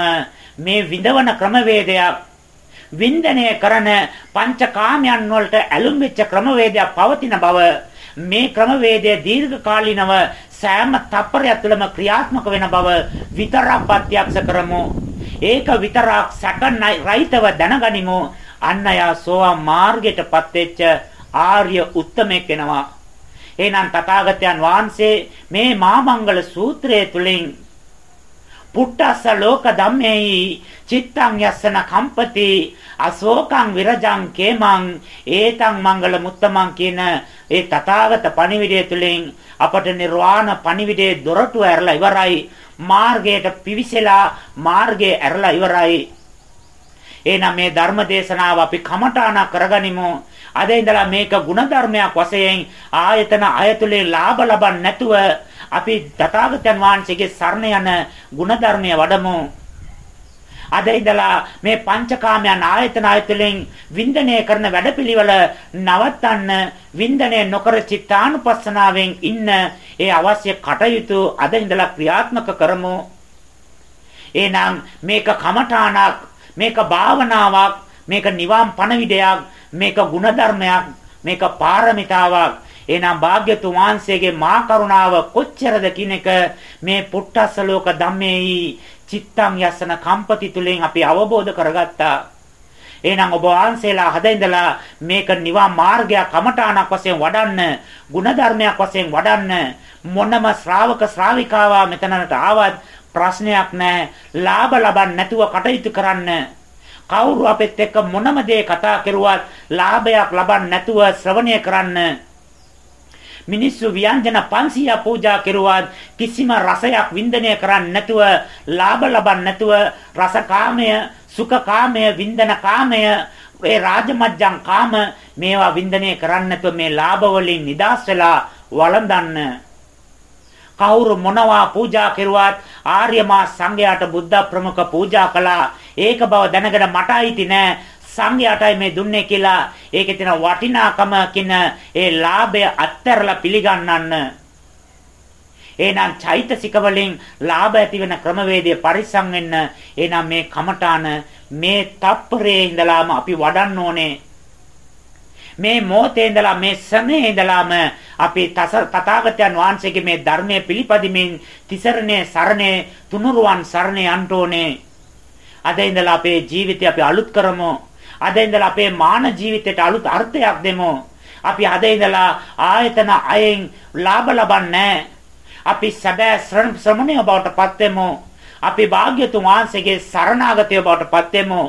මේ විඳවන ක්‍රමවේදයක්. වින්දනය කරන පංචකාමයන් වලට ඇලුම් වෙච්ච ක්‍රමවේදයක් පවතින බව. මේ ක්‍රමවේදය දීර්ඝකාලීනව සෑම තප්පරයක් තුළම ක්‍රියාත්මක වෙන බව විතරක් ප්‍රත්‍යක්ෂ කරමු. ඒක විතරක් සැකන් රහිතව දැනගනිමු. අන්න යා සෝවා මාර්ගයටපත් වෙච්ච ආර්ය උත්තමෙක් වෙනවා. එහෙනම් තථාගතයන් වහන්සේ මේ මාමංගල සූත්‍රය තුලින් පුට්ටස්ස ලෝක ධම්මේයි චිත්තං යස්සන කම්පති අශෝකං විරජං කේමං ඒතං මංගල මුත්තමං කියන ඒ තථාගත පණිවිඩය තුලින් අපට නිර්වාණ පණිවිඩයේ දොරටුව ඇරලා ඉවරයි. මාර්ගයට පිවිසලා මාර්ගය ඇරලා ඉවරයි. එහෙනම් මේ ධර්ම දේශනාව අපි කමඨාන කරගනිමු. අද ඉඳලා මේක ಗುಣධර්මයක් වශයෙන් ආයතන අයතුලේ ලාභ ලබන්න නැතුව අපි තථාගතයන් වහන්සේගේ සරණ යන ಗುಣධර්මයේ වඩමු. අද ඉඳලා මේ පංචකාමයන් ආයතන ආයතලෙන් වින්දනය කරන වැඩපිළිවෙල නවත්තන්න වින්දනය නොකර චිත්තානුපස්සනාවෙන් ඉන්න ඒ අවශ්‍ය කටයුතු අද ඉඳලා ක්‍රියාත්මක කරමු. එහෙනම් මේක කමඨාණක් මේක භාවනාවක් මේක නිවන් පණවිඩයක් මේක ಗುಣධර්මයක් මේක පාරමිතාවක් එහෙනම් භාග්‍යතුන් වහන්සේගේ මා කරුණාව කොච්චරද කියන එක මේ පුට්ටස්ස ලෝක ධම්මේහි චිත්තං යසන කම්පති තුලින් අපි අවබෝධ කරගත්තා. එහෙනම් ඔබ වහන්සේලා හදින්දලා මේක නිවන් මාර්ගයක් කමඨාණක් වශයෙන් වඩන්න, ಗುಣධර්මයක් වශයෙන් වඩන්න මොනම ශ්‍රාවක ශ්‍රාවිකාවා මෙතනට ආවත් ප්‍රශ්නයක් නැහැ. ලාභ ලබන්න නැතුව කටයුතු කරන්න. කවුරු අපෙත් එක්ක මොනම දේ කතා කරුවත් ලාභයක් ලබන්න නැතුව ශ්‍රවණය කරන්න. මිනිස්සු ව්‍යංජන 500 පූජා කෙරුවත් කිසිම රසයක් වින්දනය කරන්නේ නැතුව ලාභ ලබන්නේ නැතුව රසකාමය සුඛකාමය වින්දන කාමය ඒ රාජමජ්ජං කාම මේවා වින්දනය කරන්නේ නැතුව මේ ලාභ වලින් නිදාස් වෙලා වළඳන්න. කවුරු මොනවා පූජා කෙරුවත් ආර්ය මා සංඝයාට බුද්ධ ප්‍රමුඛ පූජා කළා. ඒක බව දැනගෙන මට අයිති නෑ. සංඝයාටයි මේ දුන්නේ කියලා ඒකේ තියෙන වටිනාකම කියන ඒ ලාභය අත්හැරලා පිළිගන්නන්න. එහෙනම් චෛතසික වලින් ලාභ ඇති වෙන ක්‍රමවේදය පරිස්සම් වෙන්න. එහෙනම් මේ කමඨාන මේ තප්පරේ ඉඳලාම අපි වඩන්න ඕනේ. මේ මොහොතේ ඉඳලා මේ සමයේ ඉඳලාම අපි තථාගතයන් වහන්සේගේ මේ ධර්මයේ පිළිපදිමින් තිසරණේ සරණේ තුනුරුවන් සරණේ යන්න ඕනේ. අද ඉඳලා අපේ ජීවිතය අපි අලුත් කරමු. අද ඉඳලා අපේ මාන ජීවිතයට අලුත් අර්ථයක් දෙමු. අපි අද ඉඳලා ආයතන අයෙන් ලාභ ලබන්නේ අපි සැබෑ ශ්‍රමණය බවට පත් වෙමු. අපි භාග්‍යතුන් වහන්සේගේ සරණාගතය බවට පත් වෙමු.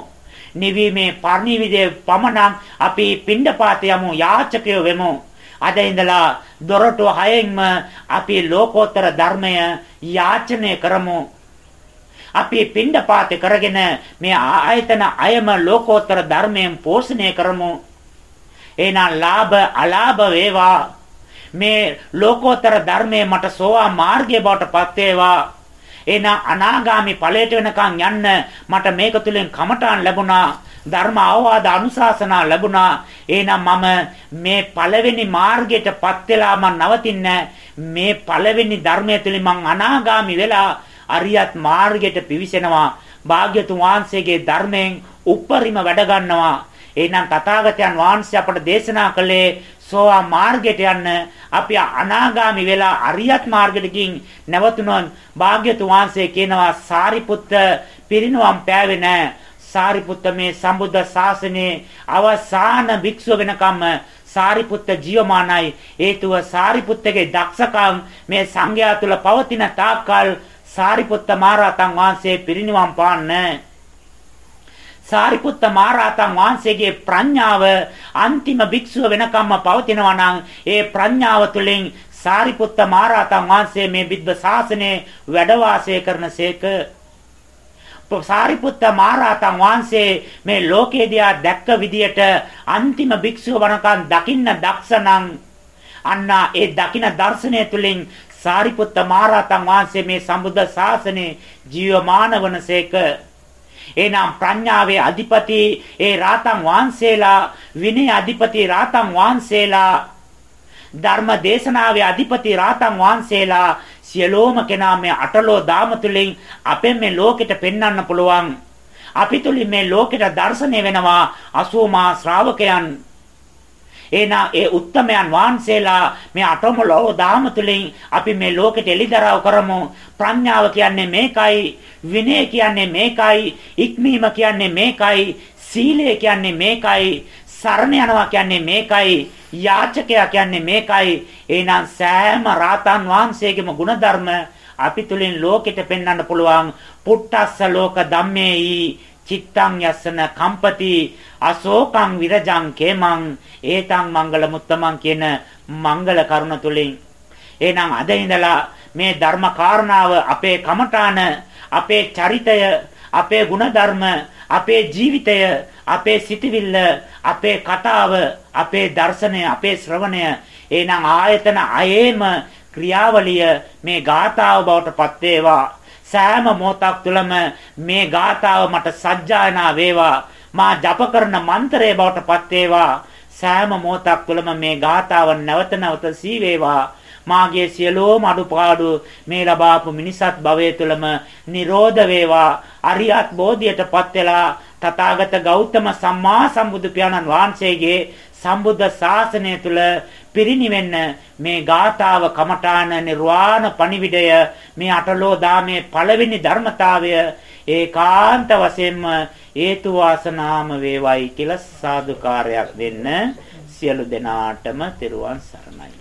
නිවීමේ පරිනිවිදේ පමණක් අපි පිණ්ඩපාත යමු යාචකයෝ වෙමු. අද ඉඳලා දොරටු හයෙන්ම අපි ලෝකෝත්තර ධර්මය යාචනය කරමු. අපි පින්ඩපාත කරගෙන මේ ආයතන අයම ලෝකෝත්තර ධර්මයෙන් පෝෂණය කරමු. එහෙනම් ලාභ අලාභ වේවා. මේ ලෝකෝත්තර ධර්මයේ මට සෝවා මාර්ගය බවට පත් වේවා. එහෙනම් අනාගාමි ඵලයට වෙනකන් යන්න මට මේක තුලින් කමඨාන් ලැබුණා. ධර්ම අවවාද අනුශාසනා ලැබුණා. එහෙනම් මම මේ පළවෙනි මාර්ගයටපත් වෙලා මම නවතින්නේ මේ පළවෙනි ධර්මය තුලින් මං අනාගාමි වෙලා අරියත් මාර්ගයට පිවිසෙනවා. භාග්‍යතුන් වහන්සේගේ ධර්මයෙන් උපරිම වැඩ ගන්නවා. එහෙනම් තථාගතයන් වහන්සේ අපට දේශනා කළේ සෝවා මාර්ගයට යන්න අපි අනාගාමි වෙලා අරියත් මාර්ගයට ගින් නැවතුනොත් භාග්‍යතුන් වහන්සේ කියනවා සාරිපුත්ත පිරිනුවම් පෑවේ නැහැ. සාරිපුත්ත මේ සම්බුද්ධ ශාසනයේ අවසාන භික්ෂුව වෙනකම් සාරිපුත්ත ජීවමානයි හේතුව සාරිපුත්තගේ දක්ෂකම් මේ සංඝයා තුල පවතින තාක්කල් සාරිපුත්ත මහරහතන් වහන්සේ පිරිනිවන් පාන්නේ. සාරිපුත්ත මහරහතන් වහන්සේගේ ප්‍රඥාව අන්තිම භික්ෂුව වෙනකම්ම පවතිනවා නම් ඒ ප්‍රඥාව තුළින් සාරිපුත්ත මහරහතන් වහන්සේ මේ බුද්ධ ශාසනයේ වැඩ වාසය කරනසේක සාරිපුත්ත මහරහතන් වහන්සේ මේ ලෝකේදියා දැක්ක විදියට අන්තිම භික්ෂුව වනකන් දකින්න දක්ෂණං අන්න ඒ දකින දර්ශනය තුළින් සාරිපුත්ත මහරහතන් වහන්සේ මේ සම්බුද්ධ ශාසනයේ ජීවමාන වනසේක එනම් ප්‍රඥාවේ අධිපති ඒ රාතන් වහන්සේලා විනය අධිපති රාතන් වහන්සේලා ධර්ම දේශනාවේ අධිපති රාතන් වහන්සේලා සියලෝම කෙනා මේ අටලෝ දාම තුලින් අපෙන් මේ ලෝකෙට පෙන්වන්න පුළුවන්. අපි තුලින් මේ ලෝකෙට දැర్శණය වෙනවා අසෝමා ශ්‍රාවකයන්. එනා ඒ උත්තමයන් වහන්සේලා මේ අටමලෝ දාම තුලින් අපි මේ ලෝකෙට එලිදරව් කරමු. ප්‍රඥාව කියන්නේ මේකයි විනය කියන්නේ මේකයි ඉක්මීම කියන්නේ මේකයි සීලය කියන්නේ මේකයි සරණ යනවා කියන්නේ මේකයි යාචකයා කියන්නේ මේකයි. එහෙනම් සෑම රාතන් වහන්සේගේම ගුණධර්ම අපි තුලින් ලෝකෙට පෙන්වන්න පුළුවන්. පුට්ටස්ස ලෝක ධම්මේයි චිත්තං යස්සන කම්පති අශෝකං විරජං කේමං ඒතං මංගල මුත්තමං කියන මංගල කරුණ තුලින්. එහෙනම් අද ඉඳලා මේ ධර්ම කාරණාව අපේ කමඨාන අපේ චරිතය අපේ ಗುಣධර්ම අපේ ජීවිතය අපේ සිතවිල්ල අපේ කතාව අපේ දර්ශනය අපේ ශ්‍රවණය. එහෙනම් ආයතන අයේම ක්‍රියාවලිය මේ ගාථාව බවට පත් වේවා. සෑම මොහොතක් තුළම මේ ගාථාව මට සජ්ජායනා වේවා. මා ජප කරන මන්ත්‍රය බවට පත් වේවා. සෑම මොහොතක් තුළම මේ ගාථාව නැවත නැවත සී වේවා. මාගේ සියලෝම අඩුපාඩු මේ ලබාපු මිනිසත් භවයේ තුලම නිරෝධ වේවා. අරියත් බෝධියටපත් වෙලා තථාගත ගෞතම සම්මා සම්බුදු පියාණන් වහන්සේගේ සම්බුද්ධ ශාසනය තුල පිරිනිවෙන්න මේ ගාථාව කමඨාන නිර්වාණ පණිවිඩය මේ අටලෝ දාමේ පළවෙනි ධර්මතාවය ඒකාන්ත වශයෙන්ම හේතු වාසනාම වේවයි කියලා සාදුකාරයක් දෙන්න සියලු දෙනාටම තෙරුවන් සරණයි.